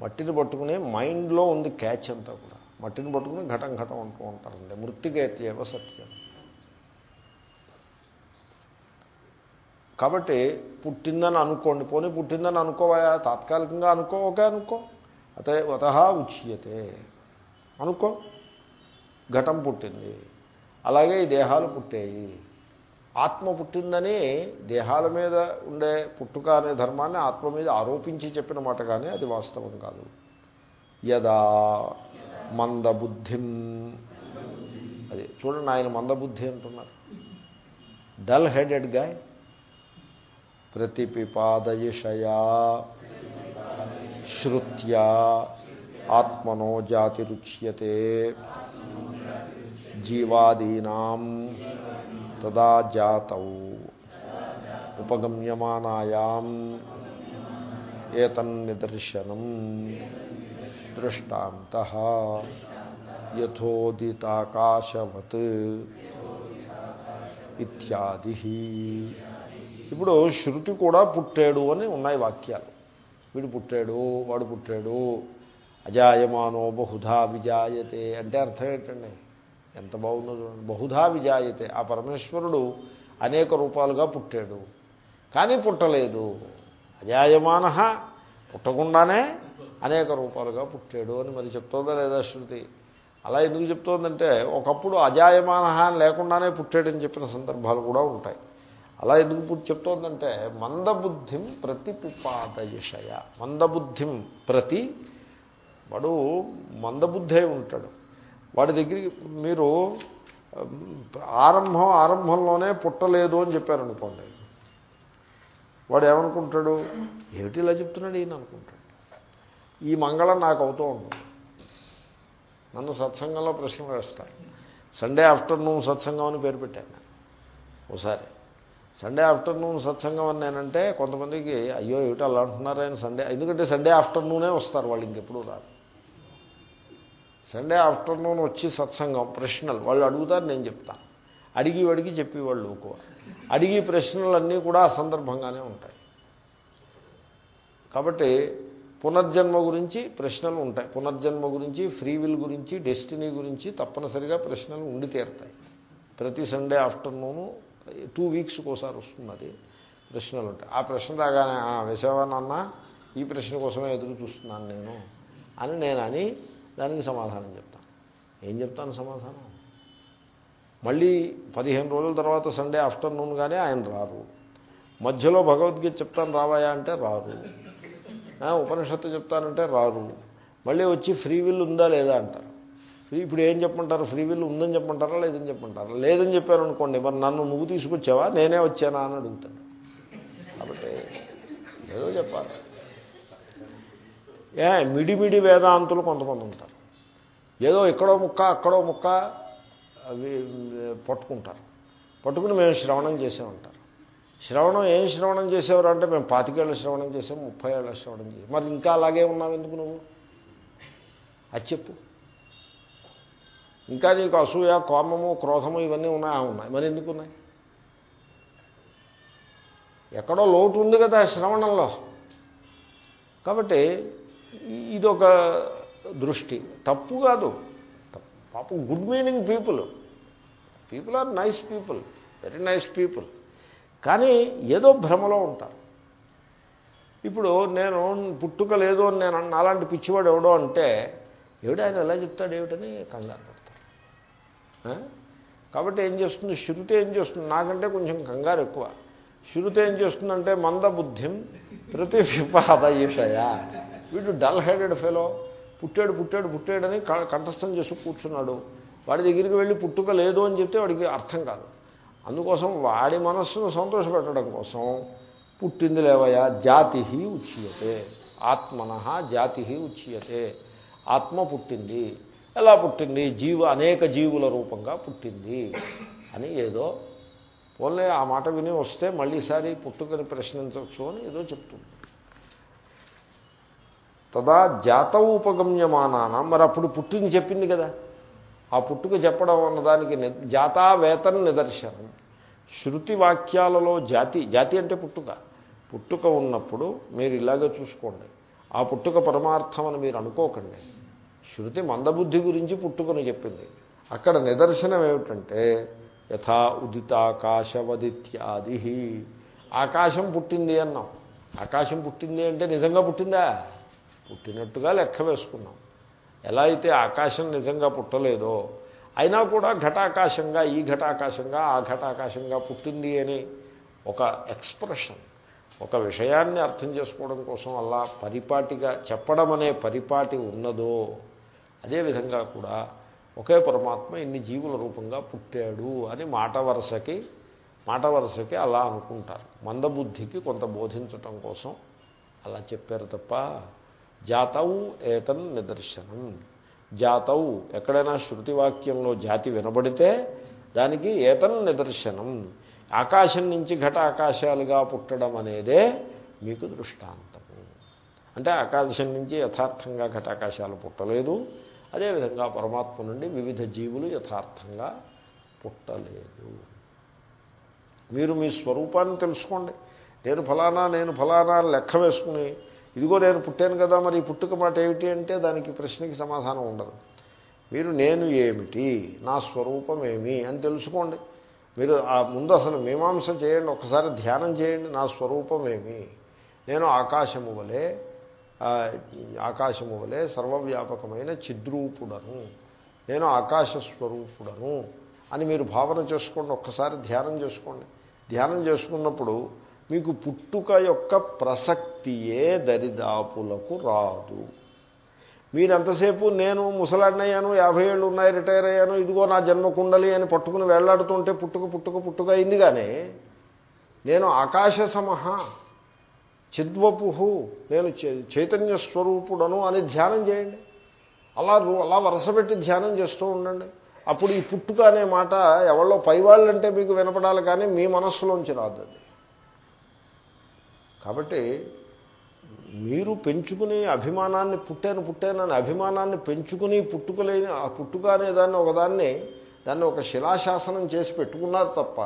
మట్టిని పట్టుకునే మైండ్లో ఉంది క్యాచ్ అంతా కూడా. మట్టిని పట్టుకుని ఘటం ఘటం అంటూ ఉంటారండి మృతికేత్యవ సత్యం. కాబట్టి పుట్టిందని అనుకోండి. పోనీ పుట్టిందని అనుకోవా తాత్కాలికంగా అనుకో ఒకే అనుకో. అతే అత ఉచ్యతే. అనుకో. ఘటం పుట్టింది. అలాగే ఈ దేహాలు పుట్టాయి. ఆత్మ పుట్టిందని దేహాల మీద ఉండే పుట్టుక అనే ధర్మాన్ని ఆత్మ మీద ఆరోపించి చెప్పిన మాట కానీ అది వాస్తవం కాదు. యదా మందబుద్ధిం. అది చూడండి ఆయన మందబుద్ధి అంటున్నారు. డల్ హెడెడ్ గాయ్ ప్రతిపిపాదయషయా. శ్రుత్యా ఆత్మనో జాతిరుచ్యతే. జీవాదీనాం. తదా జాతౌ. ఉపగమ్యమానాయాం ఏతన్నిదర్శనం దృష్టాంత యథోదితాకాశవత్ ఇత్యాది. ఇప్పుడు శృతి కూడా పుట్టాడు అని ఉన్నాయి వాక్యాలు. వీడు పుట్టాడు వాడు పుట్టాడు. అజాయమానో బహుధా విజాయతే అంటే అర్థం ఏంటండి? ఎంత బాగుందో చూడండి. బహుధా విజాయితే. ఆ పరమేశ్వరుడు అనేక రూపాలుగా పుట్టాడు. కానీ పుట్టలేదు. అజాయమాన పుట్టకుండానే అనేక రూపాలుగా పుట్టాడు అని మరి చెప్తోందా లేదా శృతి? అలా ఎందుకు చెప్తోందంటే ఒకప్పుడు అజాయమాన అని లేకుండానే పుట్టాడని చెప్పిన సందర్భాలు కూడా ఉంటాయి. అలా ఎందుకు పుట్టి చెప్తోందంటే మందబుద్ధిం ప్రతిపిపాదయషయ మందబుద్ధిం ప్రతి వాడు మందబుద్ధే ఉంటాడు. వాడి దగ్గరికి మీరు ఆరంభం ఆరంభంలోనే పుట్టలేదు అని చెప్పారనుకోండి. వాడు ఏమనుకుంటాడు? ఏమిటి ఇలా చెప్తున్నాడు? ఈయన అనుకుంటాడు. ఈ మంగళం నాకు అవుతూ ఉంటుంది. నన్ను సత్సంగంలో ప్రశ్న వేస్తాను సండే ఆఫ్టర్నూన్ సత్సంగం అని పేరు పెట్టాను ఒకసారి సండే ఆఫ్టర్నూన్ సత్సంగం అని నేనంటే కొంతమందికి అయ్యో ఏమిటి అలా అంటున్నారు సండే ఎందుకంటే సండే ఆఫ్టర్నూనే వస్తారు వాళ్ళు ఇంకెప్పుడు రాదు సండే ఆఫ్టర్నూన్ వచ్చి సత్సంగం ప్రశ్నలు. వాళ్ళు అడుగుతారు నేను చెప్తాను అడిగి అడిగి చెప్పి వాళ్ళు అడిగి ప్రశ్నలన్నీ కూడా సందర్భంగానే ఉంటాయి. కాబట్టి పునర్జన్మ గురించి ప్రశ్నలు ఉంటాయి. పునర్జన్మ గురించి ఫ్రీ విల్ గురించి డెస్టినీ గురించి తప్పనిసరిగా ప్రశ్నలు ఉండి తీరుతాయి. ప్రతి సండే ఆఫ్టర్నూను టూ వీక్స్కి ఒకసారి వస్తుంది అది. ప్రశ్నలు ఉంటాయి. ఆ ప్రశ్న రాగానే వేసావా నాన్న? ఈ ప్రశ్న కోసమే ఎదురు చూస్తున్నాను నేను అని నేను అని దానికి సమాధానం చెప్తాను ఏం చెప్తాను సమాధానం? మళ్ళీ పదిహేను రోజుల తర్వాత సండే ఆఫ్టర్నూన్ కానీ ఆయన రారు. మధ్యలో భగవద్గీత చెప్తాను రావాయా అంటే రారు. ఉపనిషత్తు చెప్తానంటే రారు. మళ్ళీ వచ్చి ఫ్రీ విల్ ఉందా లేదా అంటారు. ఫ్రీ ఇప్పుడు ఏం చెప్పమంటారు? ఫ్రీ విల్ ఉందని చెప్పమంటారా? లేదని చెప్పమంటారా? లేదని చెప్పారు అనుకోండి మరి నన్ను నువ్వు తీసుకొచ్చావా? నేనే వచ్చానా అని అడుగుతాను కాబట్టి ఏదో చెప్పాలి. ఏ మిడిమిడి వేదాంతులు కొంతమంది ఉంటారు. ఏదో ఇక్కడో ముక్క అక్కడో ముక్క అవి పట్టుకుంటారు. పట్టుకుని మేము శ్రవణం చేసామంటారు శ్రవణం ఏం శ్రవణం చేసేవారు అంటే మేము పాతికేళ్ళ శ్రవణం చేసాం ముప్పై ఏళ్ళ శ్రవణం చేసాం. మరి ఇంకా అలాగే ఉన్నావు ఎందుకు నువ్వు? అది చెప్పు. ఇంకా నీకు అసూయ కోమము క్రోధము ఇవన్నీ ఉన్నాయా? ఉన్నాయి. మరి ఎందుకు ఉన్నాయి? ఎక్కడో లోటు ఉంది కదా శ్రవణంలో. కాబట్టి ఇదొక దృష్టి. తప్పు కాదు. పాపం good meaning people. People are nice people. Very nice people. కానీ ఏదో భ్రమలో ఉంటారు. ఇప్పుడు నేను పుట్టుక లేదు అని నేను అలాంటి పిచ్చివాడు ఎవడో అంటే ఏమిటి ఆయన ఎలా చెప్తాడు ఏమిటని కంగారు పడతారు. కాబట్టి ఏం చేస్తుంది? శృతి ఏం చేస్తుంది? నాకంటే కొంచెం కంగారు ఎక్కువ. శృతి ఏం చేస్తుందంటే మందబుద్ధిం ప్రతి విపాద విపాదయుషయ వీడు డల్ హెడెడ్ ఫెలో. పుట్టాడు పుట్టాడు పుట్టాడని కంఠస్థం చేసి కూర్చున్నాడు. వాడి దగ్గరికి వెళ్ళి పుట్టుక లేదు అని చెప్తే వాడికి అర్థం కాదు. అందుకోసం వాడి మనస్సును సంతోషపెట్టడం కోసం పుట్టింది లేవయా జాతి ఉచ్యతే. ఆత్మన జాతి ఉచ్యతే. ఆత్మ పుట్టింది. ఎలా పుట్టింది? జీవ అనేక జీవుల రూపంగా పుట్టింది అని ఏదో పోలే ఆ మాట విని వస్తే మళ్ళీసారి పుట్టుకని ప్రశ్నించవచ్చు అని ఏదో చెప్తుంది. తదా జాత ఉపగమ్యమానాన. మరి అప్పుడు పుట్టుని చెప్పింది కదా. ఆ పుట్టుక చెప్పడం అన్నదానికి ని- జాతావేతన నిదర్శనం. శృతి వాక్యాలలో జాతి జాతి అంటే పుట్టుక. పుట్టుక ఉన్నప్పుడు మీరు ఇలాగే చూసుకోండి. ఆ పుట్టుక పరమార్థం అని మీరు అనుకోకండి. శృతి మందబుద్ధి గురించి పుట్టుకను చెప్పింది. అక్కడ నిదర్శనం ఏమిటంటే యథా ఉదితాకాశవదిత్యాది ఆకాశం పుట్టింది అన్నాం. ఆకాశం పుట్టింది అంటే నిజంగా పుట్టిందా? పుట్టినట్టుగా లెక్క వేసుకున్నాం. ఎలా అయితే ఆకాశం నిజంగా పుట్టలేదో అయినా కూడా ఘటాకాశంగా ఈ ఘటాకాశంగా ఆ ఘటాకాశంగా పుట్టింది అని ఒక ఎక్స్ప్రెషన్ ఒక విషయాన్ని అర్థం చేసుకోవడం కోసం అలా పరిపాటిగా చెప్పడం అనే పరిపాటి ఉన్నదో అదేవిధంగా కూడా ఒకే పరమాత్మ ఇన్ని జీవుల రూపంగా పుట్టాడు అని మాట వరుసకి మాట వరుసకి అలా అనుకుంటారు. మందబుద్ధికి కొంత బోధించటం కోసం అలా చెప్పారు తప్ప జాతవు ఏతన్ నిదర్శనం. జాతవు ఎక్కడైనా శృతివాక్యంలో జాతి వినబడితే దానికి ఏతన్ నిదర్శనం. ఆకాశం నుంచి ఘట ఆకాశాలుగా పుట్టడం అనేదే మీకు దృష్టాంతము. అంటే ఆకాశం నుంచి యథార్థంగా ఘటాకాశాలు పుట్టలేదు. అదేవిధంగా పరమాత్మ నుండి వివిధ జీవులు యథార్థంగా పుట్టలేదు. మీరు మీ స్వరూపాన్ని తెలుసుకోండి. నేను ఫలానా నేను ఫలానా లెక్క వేసుకుని ఇదిగో నేను పుట్టాను కదా మరి పుట్టుక మాట ఏమిటి అంటే దానికి ప్రశ్నకి సమాధానం ఉండదు. మీరు నేను ఏమిటి నా స్వరూపం ఏమి అని తెలుసుకోండి. మీరు ఆ ముందు అసలు మీమాంస చేయండి ఒకసారి ధ్యానం చేయండి నా స్వరూపం ఏమి? నేను ఆకాశము వలె ఆకాశము వలె సర్వవ్యాపకమైన చిద్రూపుడను. నేను ఆకాశ స్వరూపుడను అని మీరు భావన చేసుకోండి ఒక్కసారి ధ్యానం చేసుకోండి. ధ్యానం చేసుకున్నప్పుడు మీకు పుట్టుక యొక్క ప్రసక్తియే దరిదాపులకు రాదు. మీరంతసేపు నేను ముసలాడినయ్యాను యాభై ఏళ్ళు ఉన్నాయి రిటైర్ అయ్యాను ఇదిగో నా జన్మ కుండలి అని పట్టుకుని వెళ్ళాడుతుంటే పుట్టుక పుట్టుక పుట్టుక అయింది కానీ నేను ఆకాశ సమహ చిద్వపుహు నేను చై- చైతన్య స్వరూపుడను అని ధ్యానం చేయండి. అలా అలా వరసపెట్టి ధ్యానం చేస్తూ ఉండండి. అప్పుడు ఈ పుట్టుక అనే మాట ఎవరో పైవాళ్ళంటే మీకు వినపడాలి కానీ మీ మనస్సులోంచి రాదు అది కాబట్టి మీరు పెంచుకుని అభిమానాన్ని పుట్టాను పుట్టానని అభిమానాన్ని పెంచుకుని పుట్టుకలేని ఆ పుట్టుక అనే దాన్ని ఒకదాన్ని దాన్ని ఒక శిలాశాసనం చేసి పెట్టుకున్నారు తప్ప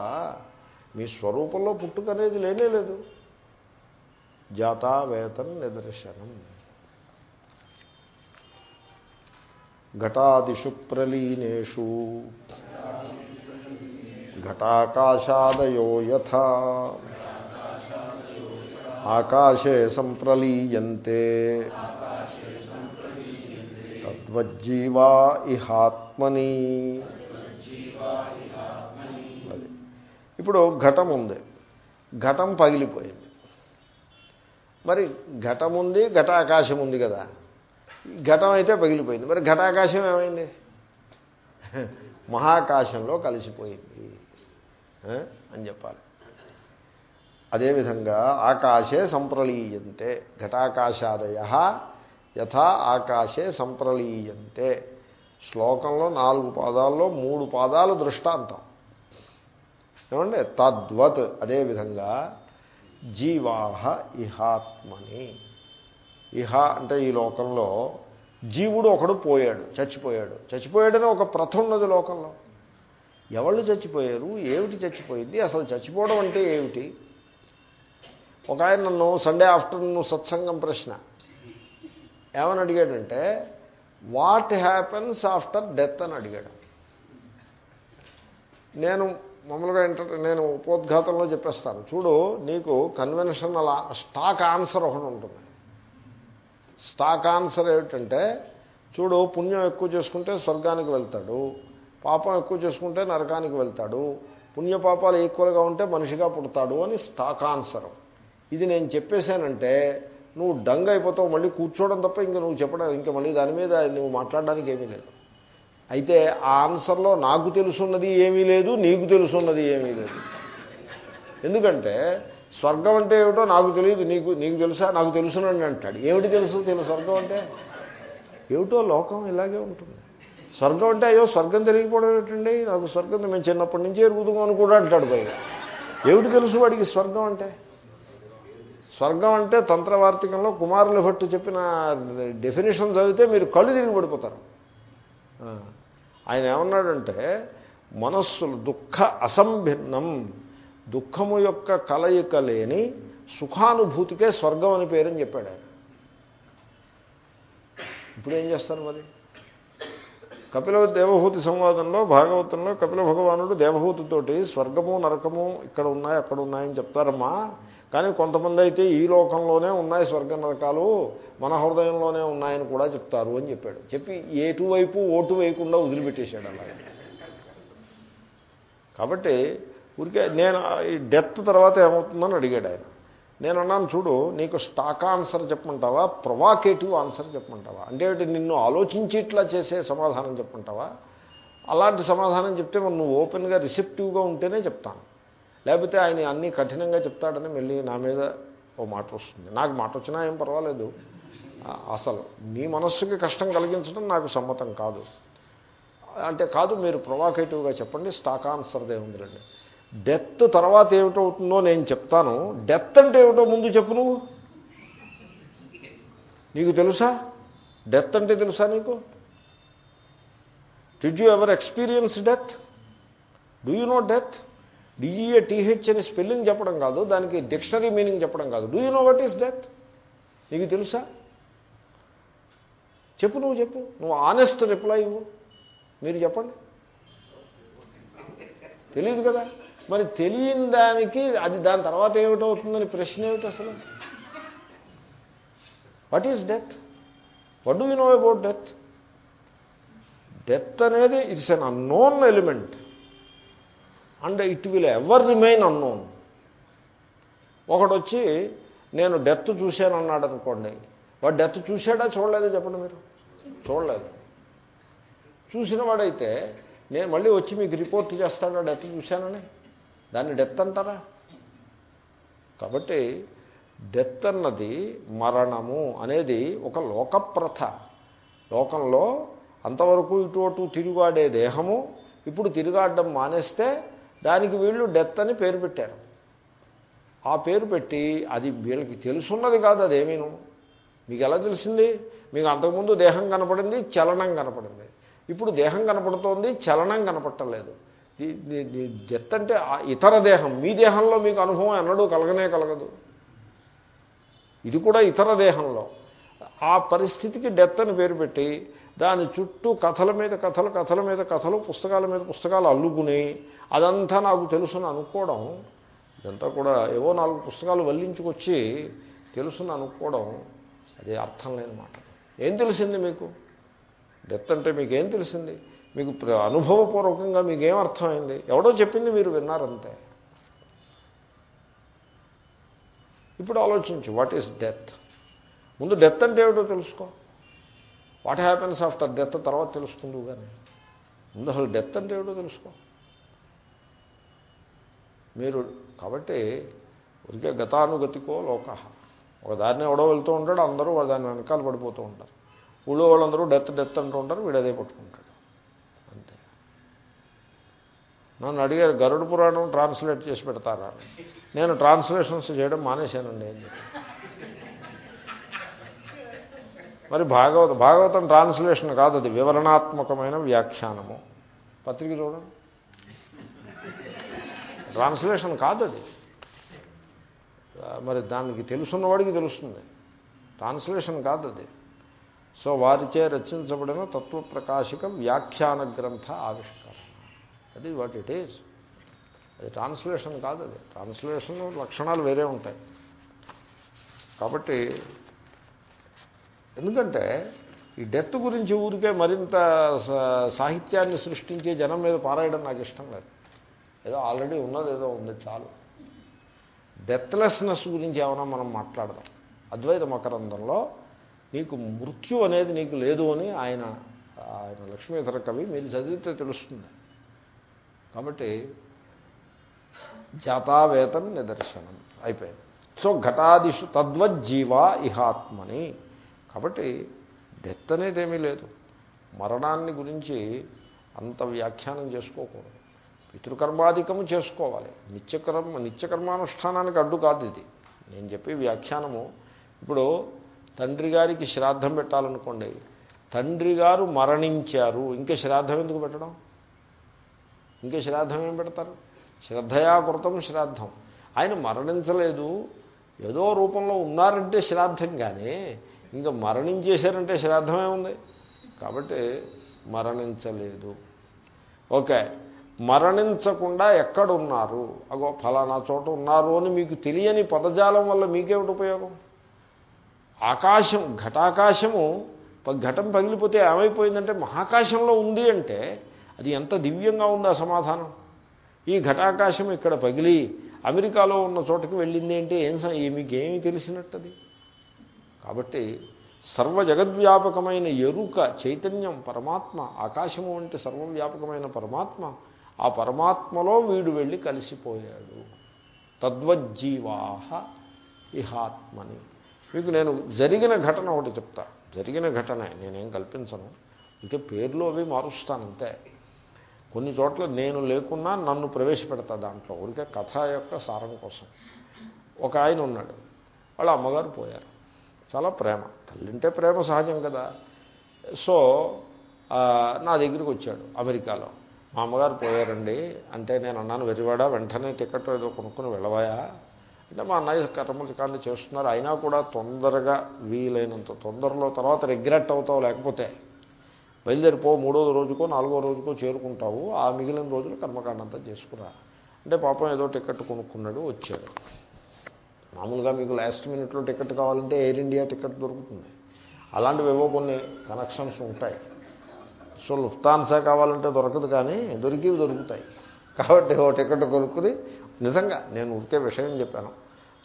మీ స్వరూపంలో పుట్టుక అనేది లేనే లేదు. జాతావేతన నిదర్శనం. ఘటాదిషు ప్రలీనేషు. ఘటాకాశాదయో యథా. ఆకాశే సంప్రలీయంతే. తద్వజ్జీవా ఇహాత్మని. అది. ఇప్పుడు ఘటం ఉంది. ఘటం పగిలిపోయింది. మరి ఘటం ఉంది ఘటాకాశం ఉంది కదా. ఘటం అయితే పగిలిపోయింది. మరి ఘటాకాశం ఏమైంది? మహాకాశంలో కలిసిపోయింది. అని చెప్పాలి. అదేవిధంగా ఆకాశే సంప్రలీయంతే ఘటాకాశాదయ యథా ఆకాశే సంప్రలీయంతే. శ్లోకంలో నాలుగు పాదాల్లో మూడు పాదాలు దృష్టాంతం. ఏమండి? తద్వత్ అదేవిధంగా జీవాహ ఇహాత్మని. ఇహ అంటే ఈ లోకంలో జీవుడు ఒకడు పోయాడు చచ్చిపోయాడు. చచ్చిపోయాడని ఒక ప్రథ ఉన్నది లోకంలో. ఎవళ్ళు చచ్చిపోయారు? ఏమిటి చచ్చిపోయింది? అసలు చచ్చిపోవడం అంటే ఏమిటి? ఒక ఆయన నన్ను సండే ఆఫ్టర్నూన్ సత్సంగం ప్రశ్న. ఏమని అడిగాడంటే వాట్ హ్యాపెన్స్ ఆఫ్టర్ డెత్ అని అడిగాడు. నేను మామూలుగా ఏంటంటే నేను ఉపోద్ఘాతంలో చెప్పేస్తాను. చూడు నీకు కన్వెన్షనల్ స్టాక్ ఆన్సర్ ఒకటి ఉంటుంది. స్టాక్ ఆన్సర్ ఏమిటంటే చూడు పుణ్యం ఎక్కువ చేసుకుంటే స్వర్గానికి వెళ్తాడు పాపం ఎక్కువ చేసుకుంటే నరకానికి వెళ్తాడు పుణ్యపాపాలు ఈక్వల్గా ఉంటే మనిషిగా పుడతాడు అని స్టాక్ ఆన్సర్ ఇది నేను చెప్పేశానంటే నువ్వు డంగ్ అయిపోతావు మళ్ళీ కూర్చోవడం తప్ప ఇంకా నువ్వు చెప్పడం ఇంకా మళ్ళీ దాని మీద నువ్వు మాట్లాడడానికి ఏమీ లేదు. అయితే ఆ ఆన్సర్లో నాకు తెలుసున్నది ఏమీ లేదు నీకు తెలుసున్నది ఏమీ లేదు. ఎందుకంటే స్వర్గం అంటే ఏమిటో నాకు తెలియదు నీకు నీకు తెలుసా? నాకు తెలుసునండి అంటాడు. ఏమిటి తెలుసు? తెలుసు స్వర్గం అంటే? ఏమిటో లోకం ఇలాగే ఉంటుంది. స్వర్గం అంటే అయ్యో స్వర్గం తెలియకపోవడం ఏంటండి? నాకు స్వర్గం మేము చిన్నప్పటి నుంచి ఎరుగుదాం అని కూడా అంటాడు పైగా. ఏమిటి తెలుసు వాడికి స్వర్గం అంటే? స్వర్గం అంటే తంత్రవార్తికంలో కుమారుల భట్టు చెప్పిన డెఫినేషన్ చదివితే మీరు కళ్ళు తిరిగి పడిపోతారు. ఆయన ఏమన్నాడంటే మనస్సులు దుఃఖ అసంభిన్నం దుఃఖము యొక్క కలయిక లేని సుఖానుభూతికే స్వర్గం అని పేరని చెప్పాడు ఆయన. ఇప్పుడు ఏం చేస్తాను మరి? కపిల దేవహూతి సంవాదంలో భాగవతంలో కపిల భగవానుడు దేవహూతితోటి స్వర్గము నరకము ఇక్కడ ఉన్నాయి అక్కడ ఉన్నాయని చెప్తారమ్మా. కానీ కొంతమంది అయితే ఈ లోకంలోనే ఉన్నాయి స్వర్గ నరకాలు మన హృదయంలోనే ఉన్నాయని కూడా చెప్తారు అని చెప్పాడు. చెప్పి ఎటువైపు ఓటు వేయకుండా వదిలిపెట్టేశాడు అలాగే కాబట్టి ఊరికే నేను ఈ డెత్ తర్వాత ఏమవుతుందని అడిగాడు ఆయన. నేను అన్నాను చూడు నీకు స్టాక్ ఆన్సర్ చెప్పమంటావా? ప్రొవాకేటివ్ ఆన్సర్ చెప్పమంటావా? అంటే నిన్ను ఆలోచించి ఇట్లా చేసే సమాధానం చెప్పమంటావా? అలాంటి సమాధానం చెప్తే మనం నువ్వు ఓపెన్గా రిసెప్టివ్గా ఉంటేనే చెప్తాను. లేకపోతే ఆయన అన్నీ కఠినంగా చెప్తాడని మళ్ళీ నా మీద ఓ మాట వస్తుంది. నాకు మాట వచ్చినా ఏం పర్వాలేదు. అసలు నీ మనస్సుకి కష్టం కలిగించడం నాకు సమ్మతం కాదు. అంటే కాదు మీరు ప్రొవాకేటివ్గా చెప్పండి స్టాక్ ఆన్సర్దే ఉందిరండి డెత్ తర్వాత ఏమిటవుతుందో నేను చెప్తాను. డెత్ అంటే ఏమిటో ముందు చెప్పు నువ్వు. నీకు తెలుసా? డెత్ అంటే తెలుసా నీకు? Did you ever experience death do you know death D E A T H అని స్పెల్లింగ్ చెప్పడం కాదు దానికి డిక్షనరీ మీనింగ్ చెప్పడం కాదు. Do you know what is death? నీకు తెలుసా? చెప్పు నువ్వు చెప్పు. నువ్వు ఆనెస్ట్ రిప్లై ఇవ్వు. మీరు చెప్పండి. తెలియదు కదా. మరి తెలియని దానికి అది దాని తర్వాత ఏమిటవుతుందని ప్రశ్న ఏమిటి అసలు? What is death? What do you know about death? Death అనేది it's an unknown element. And it will ever remain unknown. ఒకడు వచ్చి నేను డెత్ చూశాను అన్నాడు అనుకోండి. వాడు డెత్ చూశాడా చూడలేదా చెప్పండి మీరు? చూడలేదు. చూసిన వాడైతే నేను మళ్ళీ వచ్చి మీకు రిపోర్ట్ చేస్తాడా డెత్ చూశానని? దాన్ని డెత్ అంటారా? కాబట్టి డెత్ అన్నది మరణము అనేది ఒక లోకప్రథ. లోకంలో అంతవరకు ఇటు అటు తిరుగాడే దేహము ఇప్పుడు తిరుగాడడం మానేస్తే దానికి వీళ్ళు డెత్ అని పేరు పెట్టారు. ఆ పేరు పెట్టి అది వీళ్ళకి తెలుసున్నది కాదు అదేమీను. మీకు ఎలా తెలిసింది? మీకు అంతకుముందు దేహం కనపడింది చలనం కనపడింది. ఇప్పుడు దేహం కనపడుతోంది చలనం కనపట్టలేదు. డెత్ అంటే ఆ ఇతర దేహం. మీ దేహంలో మీకు అనుభవం ఎన్నడూ కలగనే కలగదు. ఇది కూడా ఇతర దేహంలో. ఆ పరిస్థితికి డెత్ అని పేరు పెట్టి దాని చుట్టూ కథల మీద కథలు కథల మీద కథలు పుస్తకాల మీద పుస్తకాలు అల్లుకుని అదంతా నాకు తెలుసుని అనుకోవడం ఇదంతా కూడా ఏవో నాలుగు పుస్తకాలు వల్లించుకొచ్చి తెలుసుని అనుకోవడం అది అర్థం లేని మాట. ఏం తెలిసింది మీకు? డెత్ అంటే మీకేం తెలిసింది? మీకు ప్ర- అనుభవపూర్వకంగా మీకేం అర్థమైంది? ఎవడో చెప్పింది మీరు విన్నారంతే. ఇప్పుడు ఆలోచించు వాట్ ఈస్ డెత్ ముందు డెత్ అంటే ఏమిటో తెలుసుకో. వాట్ హ్యాపెన్స్ ఆఫ్టర్ డెత్ తర్వాత తెలుసుకుందువు కానీ ముందు అసలు డెత్ అంటే ఏమిటో తెలుసుకో. మీరు కాబట్టి ఉరికే గతానుగతికో లోక. ఒక దారిని ఎవడో వెళ్తూ ఉంటాడు అందరూ దాని వెనకాల పడిపోతూ ఉంటారు. ఊళ్ళో వాళ్ళందరూ డెత్ డెత్ అంటూ ఉంటారు వీడు అదే పట్టుకుంటాడు. అంతే. నన్ను అడిగారు గరుడు పురాణం ట్రాన్స్లేట్ చేసి పెడతారా? నేను ట్రాన్స్లేషన్స్ చేయడం మానేశానండి అని చెప్పి మరి భాగవత భాగవతం ట్రాన్స్లేషన్ కాదు అది వివరణాత్మకమైన వ్యాఖ్యానము. పత్రిక చూడండి. ట్రాన్స్లేషన్ కాదు అది. మరి దానికి తెలుసున్నవాడికి తెలుస్తుంది. ట్రాన్స్లేషన్ కాదు అది. సో వారిచే రచించబడిన తత్వప్రకాశిక వ్యాఖ్యాన గ్రంథ ఆవిష్కరణ. అది వాట్ ఇట్ ఈజ్ అది ట్రాన్స్లేషన్ కాదు అది. ట్రాన్స్లేషన్ లక్షణాలు వేరే ఉంటాయి. కాబట్టి ఎందుకంటే ఈ డెత్ గురించి ఊరికే మరింత సా- సాహిత్యాన్ని సృష్టించి జనం మీద పారాయడం నాకు ఇష్టం లేదు. ఏదో ఆల్రెడీ ఉన్నది ఏదో ఉంది చాలు. డెత్లెస్నెస్ గురించి ఏమైనా మనం మాట్లాడదాం. అద్వైత మకరందంలో నీకు మృత్యు అనేది నీకు లేదు అని ఆయన ఆయన లక్ష్మీధర కవి మీరు చదివితే తెలుస్తుంది. కాబట్టి జాతావేతం నిదర్శనం. అయిపోయింది. సో ఘటాదిషు తద్వజ్జీవా ఇహాత్మని. కాబట్టి డెత్ అనేదేమీ లేదు. మరణాన్ని గురించి అంత వ్యాఖ్యానం చేసుకోకూడదు. పితృకర్మాధికము చేసుకోవాలి. నిత్యకర్మ నిత్యకర్మానుష్ఠానానికి అడ్డు కాదు ఇది. నేను చెప్పి వ్యాఖ్యానము ఇప్పుడు తండ్రి గారికి శ్రాద్ధం పెట్టాలనుకోండి తండ్రి గారు మరణించారు ఇంకా శ్రాద్ధం ఎందుకు పెట్టడం? ఇంకా శ్రాద్ధం ఏం పెడతారు? శ్రద్ధయాకృతం శ్రాద్ధం. ఆయన మరణించలేదు. ఏదో రూపంలో ఉన్నారంటే శ్రాద్ధం కానీ ఇంకా మరణించేశారంటే శ్రాద్ధమే ఉంది. కాబట్టి మరణించలేదు. ఓకే. మరణించకుండా ఎక్కడున్నారు? అగో ఫలానా చోట ఉన్నారు అని మీకు తెలియని పదజాలం వల్ల మీకేమిటి ఉపయోగం? ఆకాశం ఘటాకాశము ఘటం పగిలిపోతే ఏమైపోయిందంటే మహాకాశంలో ఉంది అంటే అది ఎంత దివ్యంగా ఉంది ఆ సమాధానం? ఈ ఘటాకాశం ఇక్కడ పగిలి అమెరికాలో ఉన్న చోటకి వెళ్ళింది అంటే ఏం మీకేమీ తెలిసినట్టది? కాబట్టి సర్వ జగద్వ్యాపకమైన ఎరుక చైతన్యం పరమాత్మ ఆకాశము వంటి సర్వవ్యాపకమైన పరమాత్మ ఆ పరమాత్మలో వీడు వెళ్ళి కలిసిపోయాడు. తద్వజ్జీవాహ ఇహాత్మని. మీకు నేను జరిగిన ఘటన ఒకటి చెప్తా. జరిగిన ఘటనే నేనేం కల్పించను. ఇంకే పేర్లు అవి మారుస్తానంతే కొన్ని చోట్ల నేను లేకున్నా నన్ను ప్రవేశపెడతా దాంట్లో. ఊరికే కథ యొక్క సారం కోసం. ఒక ఆయన ఉన్నాడు. వాళ్ళ అమ్మగారు పోయారు. చాలా ప్రేమ. తల్లింటే ప్రేమ సహజం కదా. సో నా దగ్గరికి వచ్చాడు అమెరికాలో. మా అమ్మగారు పోయారండి. అంటే నేను అన్నాను వెరివాడా వెంటనే టికెట్ ఏదో కొనుక్కుని వెళ్ళవాయా? అంటే మా అన్నయ్య కర్మకాండ చేస్తున్నారు. అయినా కూడా తొందరగా వీలైనంత తొందరలో తర్వాత రిగ్రెట్ అవుతావు లేకపోతే. బయలుదేరిపో మూడో రోజుకో నాలుగో రోజుకో చేరుకుంటావు. ఆ మిగిలిన రోజులు కర్మకాండ అంతా చేసుకురా. అంటే పాపం ఏదో టికెట్ కొనుక్కున్నాడు వచ్చాడు. మామూలుగా మీకు లాస్ట్ మినిట్లో టికెట్ కావాలంటే ఎయిర్ ఇండియా టికెట్ దొరుకుతుంది. అలాంటివి ఏవో కొన్ని కనెక్షన్స్ ఉంటాయి. సో లుఫ్తాన్సా కావాలంటే దొరకదు కానీ దొరికివి దొరుకుతాయి. కాబట్టి ఓ టికెట్ కొనుక్కుని నిజంగా నేను ఉరికే విషయం చెప్పాను.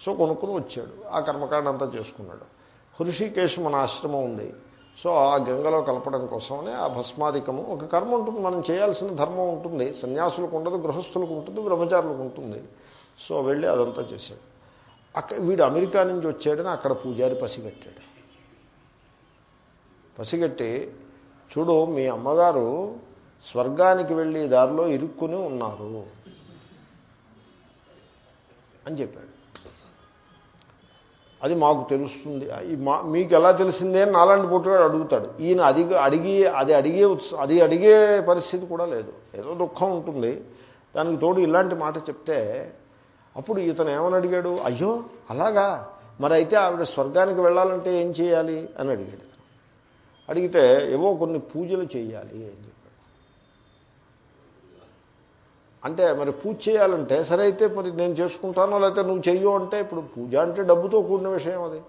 సో కొనుక్కుని వచ్చాడు. ఆ కర్మకాండ అంతా చేసుకున్నాడు. హృషికేశ్ మన ఆశ్రమం ఉంది. సో ఆ గంగలో కలపడం కోసమని ఆ భస్మాధికము ఒక కర్మ ఉంటుంది. మనం చేయాల్సిన ధర్మం ఉంటుంది. సన్యాసులకు ఉండదు గృహస్థులకు ఉంటుంది బ్రహ్మచారులకు ఉంటుంది. సో వెళ్ళి అదంతా చేశాడు. అక్కడ వీడు అమెరికా నుంచి వచ్చాడని అక్కడ పూజారి పసిగట్టాడు. పసిగట్టి చూడు మీ అమ్మగారు స్వర్గానికి వెళ్ళి దారిలో ఇరుక్కుని ఉన్నారు అని చెప్పాడు. అది మాకు తెలుస్తుంది. మా మీకు ఎలా తెలిసిందే అని నాలాంటి పుట్టుగాడు అడుగుతాడు. ఈయన అది అడిగి అది అడిగే అది అడిగే పరిస్థితి కూడా లేదు. ఏదో దుఃఖం ఉంటుంది. దానికి తోడు ఇలాంటి మాట చెప్తే అప్పుడు ఇతను ఏమని అడిగాడు? అయ్యో అలాగా? మరి అయితే ఆవిడ స్వర్గానికి వెళ్ళాలంటే ఏం చేయాలి? అని అడిగాడు అడిగితే ఏవో కొన్ని పూజలు చేయాలి అని చెప్పాడు. అంటే మరి పూజ చేయాలంటే సరే అయితే మరి నేను చేసుకుంటానో లేకపోతే నువ్వు చెయ్యో అంటే ఇప్పుడు పూజ అంటే డబ్బుతో కూడిన విషయం అది.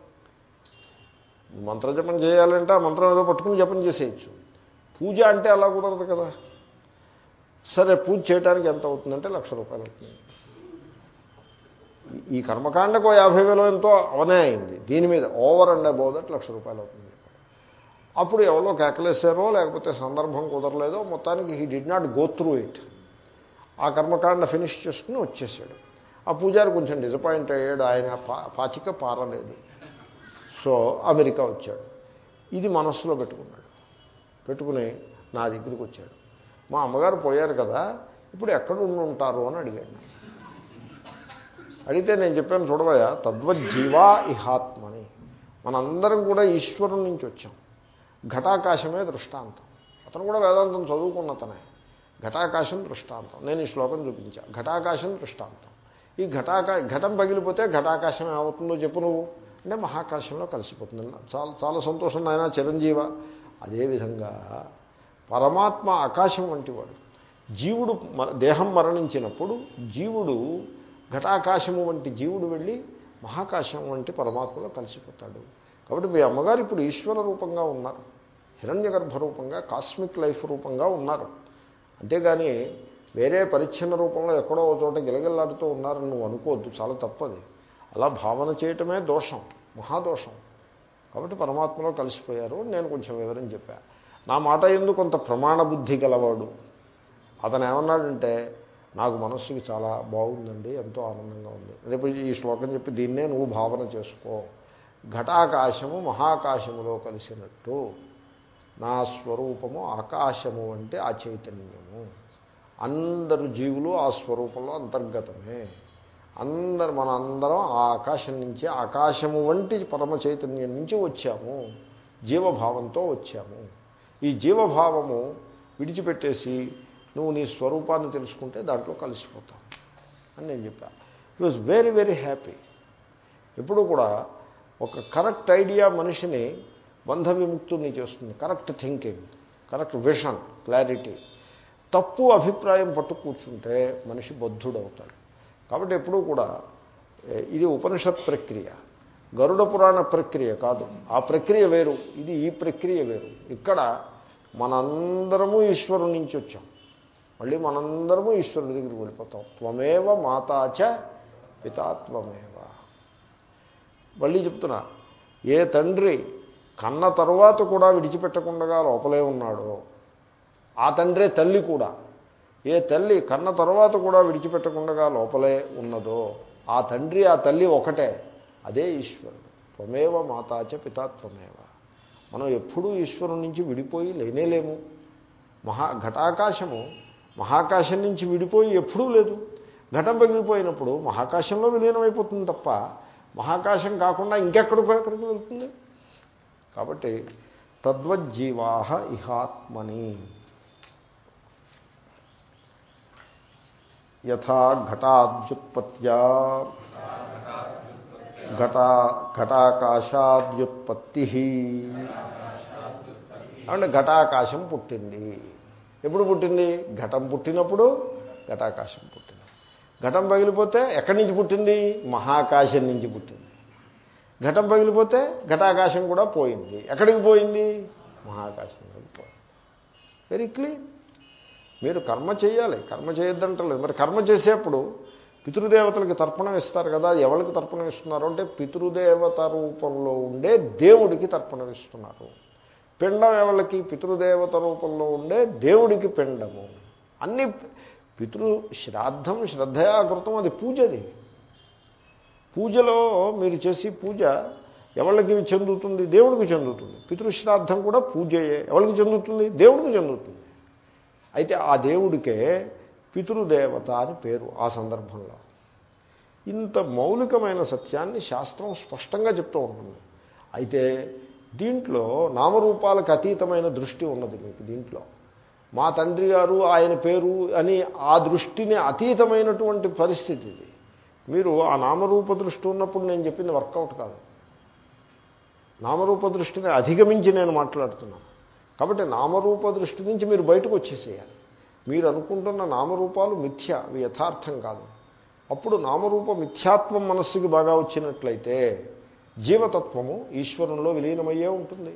మంత్రజపం చేయాలంటే ఆ మంత్రం ఏదో పట్టుకుని జపం చేసేయచ్చు. పూజ అంటే అలా కుదరదు కదా. సరే పూజ చేయడానికి ఎంత అవుతుందంటే లక్ష రూపాయలు అవుతుంది. ఈ కర్మకాండకు యాభై వేలు ఎంతో అవనే అయింది. దీని మీద over and above that lakh రూపాయలు అవుతుంది. అప్పుడు ఎవరో కేకలేసారో లేకపోతే సందర్భం కుదరలేదో మొత్తానికి he did not go through it. ఆ కర్మకాండ ఫినిష్ చేసుకుని వచ్చేసాడు. ఆ పూజారి కొంచెం డిసప్పాయింట్ అయ్యాడు. ఆయన పాచిక పారలేదు. సో అమెరికా వచ్చాడు. ఇది మనస్సులో పెట్టుకున్నాడు. పెట్టుకుని నా దగ్గరికి వచ్చాడు. మా అమ్మగారు పోయారు కదా ఇప్పుడు ఎక్కడ ఉండి ఉంటారు అని అడిగాడు. అడిగితే నేను చెప్పాను చూడబోయా తద్వజ్జీవా ఇహాత్మని. మనందరం కూడా ఈశ్వరుని నుంచి వచ్చాం. ఘటాకాశమే దృష్టాంతం. అతను కూడా వేదాంతం చదువుకున్నతనే ఘటాకాశం దృష్టాంతం. నేను ఈ శ్లోకం చూపించా. ఘటాకాశం దృష్టాంతం. ఈ ఘటాకా ఘటం పగిలిపోతే ఘటాకాశం ఏమవుతుందో చెప్పు నువ్వు. అంటే మహాకాశంలో కలిసిపోతుంది. చాలా చాలా సంతోషం ఆయన చిరంజీవ. అదేవిధంగా పరమాత్మ ఆకాశం వంటి వాడు జీవుడు దేహం మరణించినప్పుడు జీవుడు ఘటాకాశము వంటి జీవుడు వెళ్ళి మహాకాశం వంటి పరమాత్మలో కలిసిపోతాడు. కాబట్టి మీ అమ్మగారు ఇప్పుడు ఈశ్వర రూపంగా ఉన్నారు. హిరణ్య గర్భ రూపంగా కాస్మిక్ లైఫ్ రూపంగా ఉన్నారు. అంతేగాని వేరే పరిచ్ఛిన్న రూపంలో ఎక్కడో చోట గిలగిల్లాడుతూ ఉన్నారని నువ్వు అనుకోవద్దు. చాలా తప్పది. అలా భావన చేయటమే దోషం మహాదోషం. కాబట్టి పరమాత్మలో కలిసిపోయారు నేను కొంచెం వివరం చెప్పాను నా మాట ఎందు కొంత ప్రమాణ బుద్ధి గలవాడు? అతను ఏమన్నాడంటే నాకు మనస్సుకి చాలా బాగుందండి ఎంతో ఆనందంగా ఉంది. రేపు ఈ శ్లోకం చెప్పి దీన్నే నువ్వు భావన చేసుకో. ఘటాకాశము మహాకాశములో కలిసినట్టు నా స్వరూపము ఆకాశము అంటే ఆ చైతన్యము. అందరు జీవులు ఆ స్వరూపంలో అంతర్గతమే. అందరు మన అందరం ఆ ఆకాశం నుంచి ఆకాశము వంటి పరమ చైతన్యం నుంచి వచ్చాము. జీవభావంతో వచ్చాము. ఈ జీవభావము విడిచిపెట్టేసి నువ్వు నీ స్వరూపాన్ని తెలుసుకుంటే దాంట్లో కలిసిపోతావు అని నేను చెప్పాను ఈ వాజ్ వెరీ వెరీ హ్యాపీ ఎప్పుడు కూడా ఒక కరెక్ట్ ఐడియా మనిషిని బంధ విముక్తుని చేస్తుంది. Correct thinking correct vision clarity తప్పు అభిప్రాయం పట్టు కూర్చుంటే మనిషి బద్ధుడవుతాడు. కాబట్టి ఎప్పుడూ కూడా ఇది ఉపనిషత్ ప్రక్రియ. గరుడ పురాణ ప్రక్రియ కాదు. ఆ ప్రక్రియ వేరు. ఇది ఈ ప్రక్రియ వేరు. ఇక్కడ మనందరము ఈశ్వరు నుంచి వచ్చాం. మళ్ళీ మనందరము ఈశ్వరుని దగ్గరికి వెళ్ళిపోతాం. త్వమేవ మాతాచ పితాత్వమేవ మళ్ళీ చెప్తున్నా ఏ తండ్రి కన్న తరువాత కూడా విడిచిపెట్టకుండా లోపలే ఉన్నాడో ఆ తండ్రే తల్లి కూడా ఏ తల్లి కన్న తర్వాత కూడా విడిచిపెట్టకుండా లోపలే ఉన్నదో ఆ తండ్రి ఆ తల్లి ఒకటే అదే ఈశ్వరుడు. త్వమేవ మాతాచ పితాత్వమేవ మనం ఎప్పుడూ ఈశ్వరుడి నుంచి విడిపోయి లేనేలేము మహా ఘటాకాశము మహాకాశం నుంచి విడిపోయి ఎప్పుడూ లేదు. ఘటం పగిలిపోయినప్పుడు మహాకాశంలో విలీనమైపోతుంది తప్ప మహాకాశం కాకుండా ఇంకెక్కడికో ఎక్కడికి వెళ్తుంది? కాబట్టి తద్వజ్జీవాహ ఇహాత్మని. యథా ఘటాద్యుత్పత్యా. ఘటా ఘటాకాశాద్యుత్పత్తి. అంటే ఘటాకాశం పుట్టింది. ఎప్పుడు పుట్టింది? ఘటం పుట్టినప్పుడు ఘటాకాశం పుట్టింది ఘటం పగిలిపోతే ఎక్కడి నుంచి పుట్టింది? మహాకాశం నుంచి పుట్టింది. ఘటం పగిలిపోతే ఘటాకాశం కూడా పోయింది. ఎక్కడికి పోయింది? మహాకాశంలోకి పోయింది. వెరీ క్లీన్ మీరు కర్మ చేయాలి. కర్మ చేయొద్దంటలేదు. మరి కర్మ చేసేప్పుడు పితృదేవతలకి తర్పణం ఇస్తారు కదా ఎవరికి తర్పణం ఇస్తున్నారు? అంటే పితృదేవత రూపంలో ఉండే దేవుడికి తర్పణం ఇస్తున్నారు. పిండం ఎవరికి? పితృదేవత రూపంలో ఉండే దేవుడికి పిండము. అన్ని పితృ శ్రాద్ధం శ్రద్ధయాకృతం అది పూజది. పూజలో మీరు చేసి పూజ ఎవరికి చెందుతుంది? దేవుడికి చెందుతుంది. పితృశ్రాద్ధం కూడా పూజయే. ఎవరికి చెందుతుంది? దేవుడికి చెందుతుంది. అయితే ఆ దేవుడికే పితృదేవత అని పేరు ఆ సందర్భంలో. ఇంత మౌలికమైన సత్యాన్ని శాస్త్రం స్పష్టంగా చెప్తూ ఉంటుంది. అయితే దీంట్లో నామరూపాలకు అతీతమైన దృష్టి ఉన్నది మీకు దీంట్లో. మా తండ్రి గారు ఆయన పేరు అని ఆ దృష్టిని అతీతమైనటువంటి పరిస్థితి ఇది. మీరు ఆ నామరూప దృష్టి ఉన్నప్పుడు నేను చెప్పింది వర్కౌట్ కాదు. నామరూప దృష్టిని అధిగమించి నేను మాట్లాడుతున్నాను. కాబట్టి నామరూప దృష్టి నుంచి మీరు బయటకు వచ్చేసేయాలి. మీరు అనుకుంటున్న నామరూపాలు మిథ్య అవి యథార్థం కాదు. అప్పుడు నామరూప మిథ్యాత్వం మనస్సుకి బాగా వచ్చినట్లయితే జీవతత్వము ఈశ్వరంలో విలీనమయ్యే ఉంటుంది.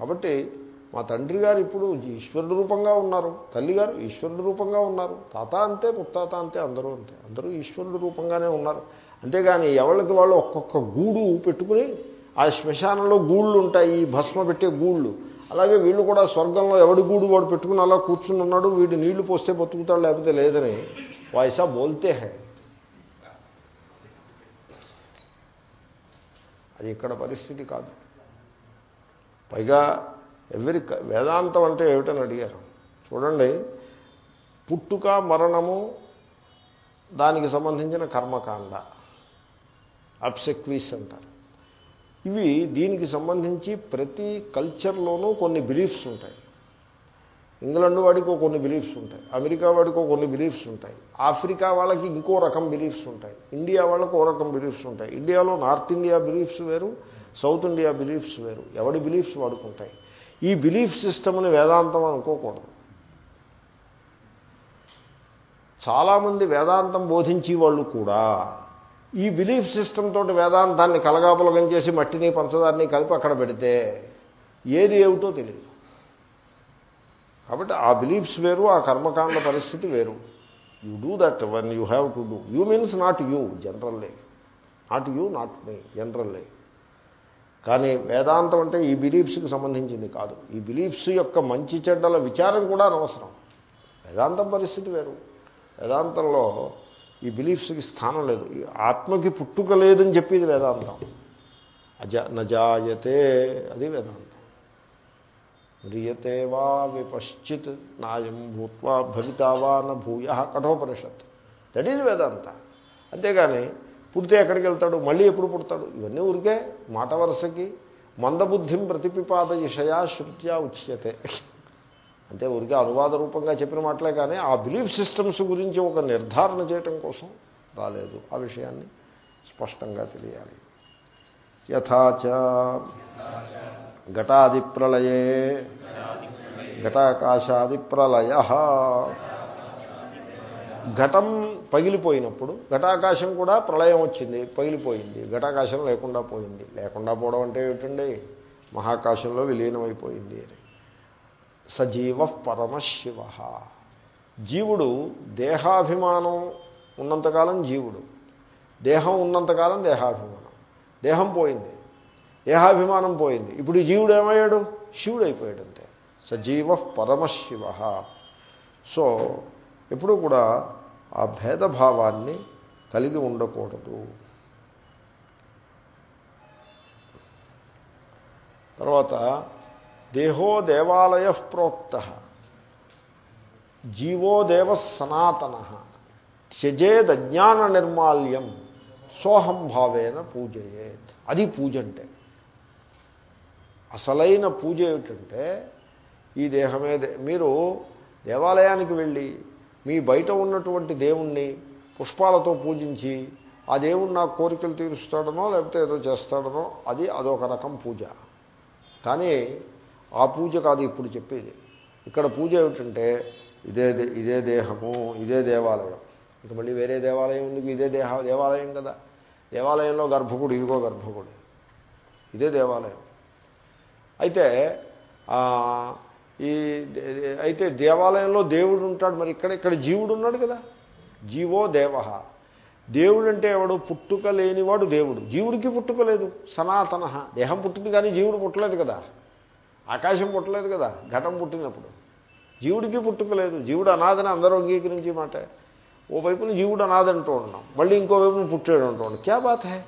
కాబట్టి మా తండ్రి గారు ఇప్పుడు ఈశ్వరుడు రూపంగా ఉన్నారు. తల్లిగారు ఈశ్వరుడు రూపంగా ఉన్నారు. తాత అంతే ముత్తాత అంతే అందరూ అంతే. అందరూ ఈశ్వరుడు రూపంగానే ఉన్నారు. అంతేగాని ఎవరికి వాళ్ళు ఒక్కొక్క గూడు పెట్టుకుని ఆ శ్మశానంలో గూళ్ళు ఉంటాయి ఈ భస్మ పెట్టే గూళ్ళు. అలాగే వీళ్ళు కూడా స్వర్గంలో ఎవడి గూడు వాడు పెట్టుకుని అలా కూర్చుని ఉన్నాడు వీడు నీళ్ళు పోస్తే బతుకుతాడు లేకపోతే లేదని వాయిసా బోల్తే హై. అది ఇక్కడ పరిస్థితి కాదు. పైగా ఎవరి వేదాంతం అంటే ఏమిటని అడిగారు. చూడండి పుట్టుక మరణము దానికి సంబంధించిన కర్మకాండ అప్సెక్వీస్ అంటారు. ఇవి దీనికి సంబంధించి ప్రతి కల్చర్లోనూ కొన్ని బిలీఫ్స్ ఉంటాయి. ఇంగ్లాండ్ వాడికి కొన్ని బిలీఫ్స్ ఉంటాయి. అమెరికా వాడికి కొన్ని బిలీఫ్స్ ఉంటాయి. ఆఫ్రికా వాళ్ళకి ఇంకో రకం బిలీఫ్స్ ఉంటాయి. ఇండియా వాళ్ళకి ఓ రకం బిలీఫ్స్ ఉంటాయి. ఇండియాలో నార్త్ ఇండియా బిలీఫ్స్ వేరు సౌత్ ఇండియా బిలీఫ్స్ వేరు. ఎవడి బిలీఫ్స్ వాడుకుంటాయి? ఈ బిలీఫ్ సిస్టమ్ని వేదాంతం అనుకోకూడదు. చాలామంది వేదాంతం బోధించే వాళ్ళు కూడా ఈ బిలీఫ్ సిస్టమ్ తోటి వేదాంతాన్ని కలగాపులగం చేసి మట్టిని పంచదారిని కలిపి అక్కడ పెడితే ఏది ఏమిటో తెలియదు కాబట్టి ఆ బిలీఫ్స్ వేరు ఆ కర్మకాండ పరిస్థితి వేరు. You do that one you have to do you means not you generally not you not me generally కానీ వేదాంతం అంటే ఈ బిలీఫ్స్కి సంబంధించింది కాదు. ఈ బిలీఫ్స్ యొక్క మంచి చెడ్డల విచారం కూడా అనవసరం. వేదాంతం పరిస్థితి వేరు. వేదాంతంలో ఈ బిలీఫ్స్కి స్థానం లేదు. ఈ ఆత్మకి పుట్టుక లేదని చెప్పేది వేదాంతం. అజ నజాయతే అది వేదాంతం. మ్రియతే వా విపశ్చిత్ నాయం భూత్వా భవితా వా న భూయ కఠోపనిషత్ దట్ ఈజ్ వేదాంత అంతేగాని పుడితే ఎక్కడికి వెళ్తాడు? మళ్ళీ ఎప్పుడు పుడతాడు? ఇవన్నీ ఊరికే మాట వరుసకి మందబుద్ధిం ప్రతిపిపాదయషయా శృత్యా ఉచ్యతే. అంటే ఊరికే అనువాద రూపంగా చెప్పిన మాటలే కానీ ఆ బిలీఫ్ సిస్టమ్స్ గురించి ఒక నిర్ధారణ చేయటం కోసం రాలేదు. ఆ విషయాన్ని స్పష్టంగా తెలియాలి. యథాచ ఘటాది ప్రళయే ఘటాకాశాది ప్రళయ ఘటం పగిలిపోయినప్పుడు ఘటాకాశం కూడా ప్రళయం వచ్చింది పగిలిపోయింది. ఘటాకాశం లేకుండా పోయింది. లేకుండా పోవడం అంటే ఏమిటండి? మహాకాశంలో విలీనమైపోయింది అని. సజీవ పరమశివ. జీవుడు దేహాభిమానం ఉన్నంతకాలం జీవుడు. దేహం ఉన్నంతకాలం దేహాభిమానం. దేహం పోయింది. దేహాభిమానం పోయింది. ఇప్పుడు జీవుడు ఏమయ్యాడు? శివుడు అయిపోయాడు అంతే. సజీవ పరమశివ. సో ఎప్పుడు కూడా ఆ భేదభావాన్ని కలిగి ఉండకూడదు. తర్వాత దేహో దేవాలయ ప్రోక్త జీవో దేవ సనాతన త్యజేదజ్ఞాన నిర్మాల్యం సోహం భావేన పూజయేత్. అది పూజ అంటే. అసలైన పూజ ఏమిటంటే ఈ దేహమే మీరు దేవాలయానికి వెళ్ళి మీ బయట ఉన్నటువంటి దేవుణ్ణి పుష్పాలతో పూజించి ఆ దేవుడు నా కోరికలు తీరుస్తాడనో లేకపోతే ఏదో చేస్తాడనో అది అదొక రకం పూజ. కానీ ఆ పూజ కాదు ఇప్పుడు చెప్పేది. ఇక్కడ పూజ ఏమిటంటే ఇదే ఇదే దేహము ఇదే దేవాలయం. ఇంక మళ్ళీ వేరే దేవాలయం ఎందుకు ఇదే దేహ దేవాలయం కదా? దేవాలయంలో గర్భగుడి ఇదిగో గర్భగుడి. ఇదే దేవాలయం. అయితే ఈ అయితే దేవాలయంలో దేవుడు ఉంటాడు. మరి ఇక్కడ ఇక్కడ జీవుడు ఉన్నాడు కదా? జీవో దేవ. దేవుడు అంటే ఎవడు? పుట్టుక లేనివాడు దేవుడు. జీవుడికి పుట్టుక లేదు. సనాతన. దేహం పుట్టింది కానీ జీవుడు పుట్టలేదు కదా. ఆకాశం పుట్టలేదు కదా. ఘటం పుట్టినప్పుడు. జీవుడికి పుట్టుక లేదు. జీవుడు అనాథని అందరూ అంగీకరించి మాట. ఓ వైపున జీవుడు అనాథంటూ ఉన్నాం మళ్ళీ ఇంకో వైపున పుట్టాడు అంటూ ఉన్నాం క్యా బాత్ హే?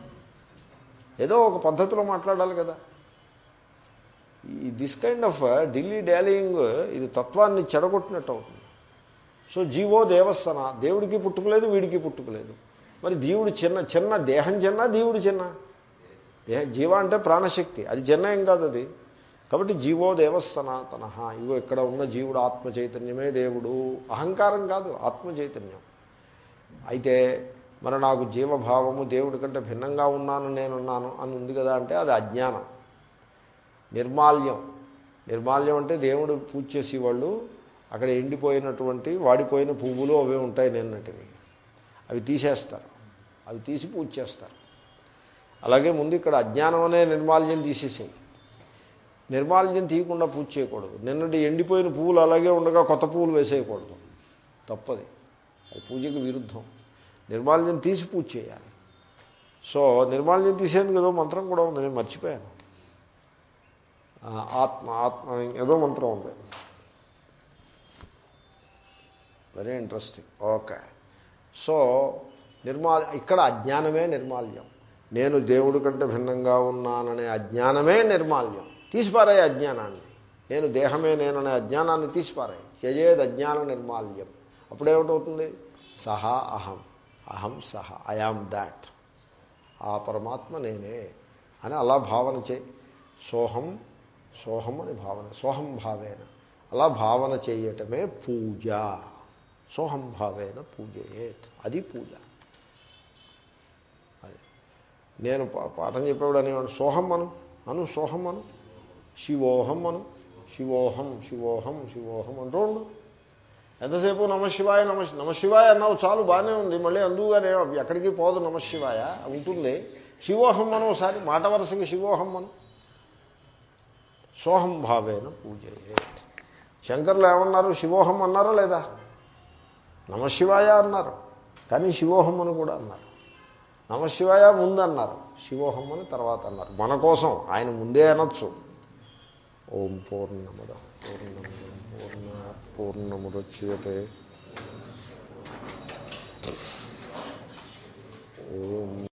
ఏదో ఒక పద్ధతిలో మాట్లాడాలి కదా. This kind of dilly dallying ఇది తత్వాన్ని చెడగొట్టినట్టు అవుతుంది. సో జీవో దేవస్థన దేవుడికి పుట్టుకలేదు వీడికి పుట్టుకలేదు. మరి దేవుడు చిన్న చిన్న దేహం చిన్న దేవుడు చిన్న? దేహ జీవ అంటే ప్రాణశక్తి. అది చిన్న ఏం కాదు అది. కాబట్టి జీవో దేవస్థనాతన ఇగో ఇక్కడ ఉన్న జీవుడు ఆత్మ చైతన్యమే దేవుడు. అహంకారం కాదు ఆత్మ చైతన్యం. అయితే మరి నాకు జీవభావము దేవుడి కంటే భిన్నంగా ఉన్నాను నేనున్నాను అని ఉంది కదా అంటే అది అజ్ఞానం. నిర్మాల్యం. నిర్మాల్యం అంటే దేవుడు పూజ చేసేవాళ్ళు అక్కడ ఎండిపోయినటువంటి వాడిపోయిన పువ్వులు అవే ఉంటాయి నిన్నటివి అవి తీసేస్తారు. అవి తీసి పూజ చేస్తారు. అలాగే ముందు ఇక్కడ అజ్ఞానం అనే నిర్మాల్యం తీసేసేయి. నిర్మాల్యం తీయకుండా పూజ చేయకూడదు. నిన్నటి ఎండిపోయిన పువ్వులు అలాగే ఉండగా కొత్త పువ్వులు వేసేయకూడదు. తప్పది. అది పూజకి విరుద్ధం. నిర్మాల్యం తీసి పూజ చేయాలి. సో నిర్మాల్యం తీసేందుకు ఏదో మంత్రం కూడా ఉంది నేను మర్చిపోయాను. ఆత్మ ఆత్మ ఏదో మంత్రం ఉంది. వెరీ ఇంట్రెస్టింగ్ ఓకే సో నిర్మాల ఇక్కడ అజ్ఞానమే నిర్మాల్యం. నేను దేవుడి కంటే భిన్నంగా ఉన్నాననే అజ్ఞానమే నిర్మాల్యం. తీసిపారాయి అజ్ఞానాన్ని. నేను దేహమే నేననే అజ్ఞానాన్ని తీసిపారాయి. త్యజేద్ అజ్ఞాన నిర్మాల్యం. అప్పుడేమిటవుతుంది సహా అహం. అహం సహ. ఐఆమ్ దాట్ ఆ పరమాత్మ నేనే. అని అలా భావన చేయి. సోహం సోహం అని భావన సోహం భావేన. అలా భావన చేయటమే పూజ. సోహం భావేన పూజయేత్. అది పూజ. అది. నేను పాఠం చెప్పేవాడు అనేవాడు సోహం అను. అను సోహం అను. శివోహం అను. శివోహం శివోహం శివోహం అంటూ ఉండు. ఎంతసేపు నమశివాయ నమ నమశివాయ అన్నావు చాలు బాగానే ఉంది. మళ్ళీ అందుగానే ఎక్కడికి పోదు నమశివాయ ఉంటుంది. శివోహం మనం ఒకసారి మాట వరుసకి శివోహం అను. సోహం భావేన పూజయే. శంకర్లు ఏమన్నారు? శివోహం అన్నారా లేదా? నమశివాయ అన్నారు. కానీ శివోహం అని కూడా అన్నారు. నమశివాయ ముందన్నారు శివోహం అని తర్వాత అన్నారు. మన కోసం ఆయన ముందే అనొచ్చు. ఓం పూర్ణముద పూర్ణముద పూర్ణ పూర్ణముదే ఓం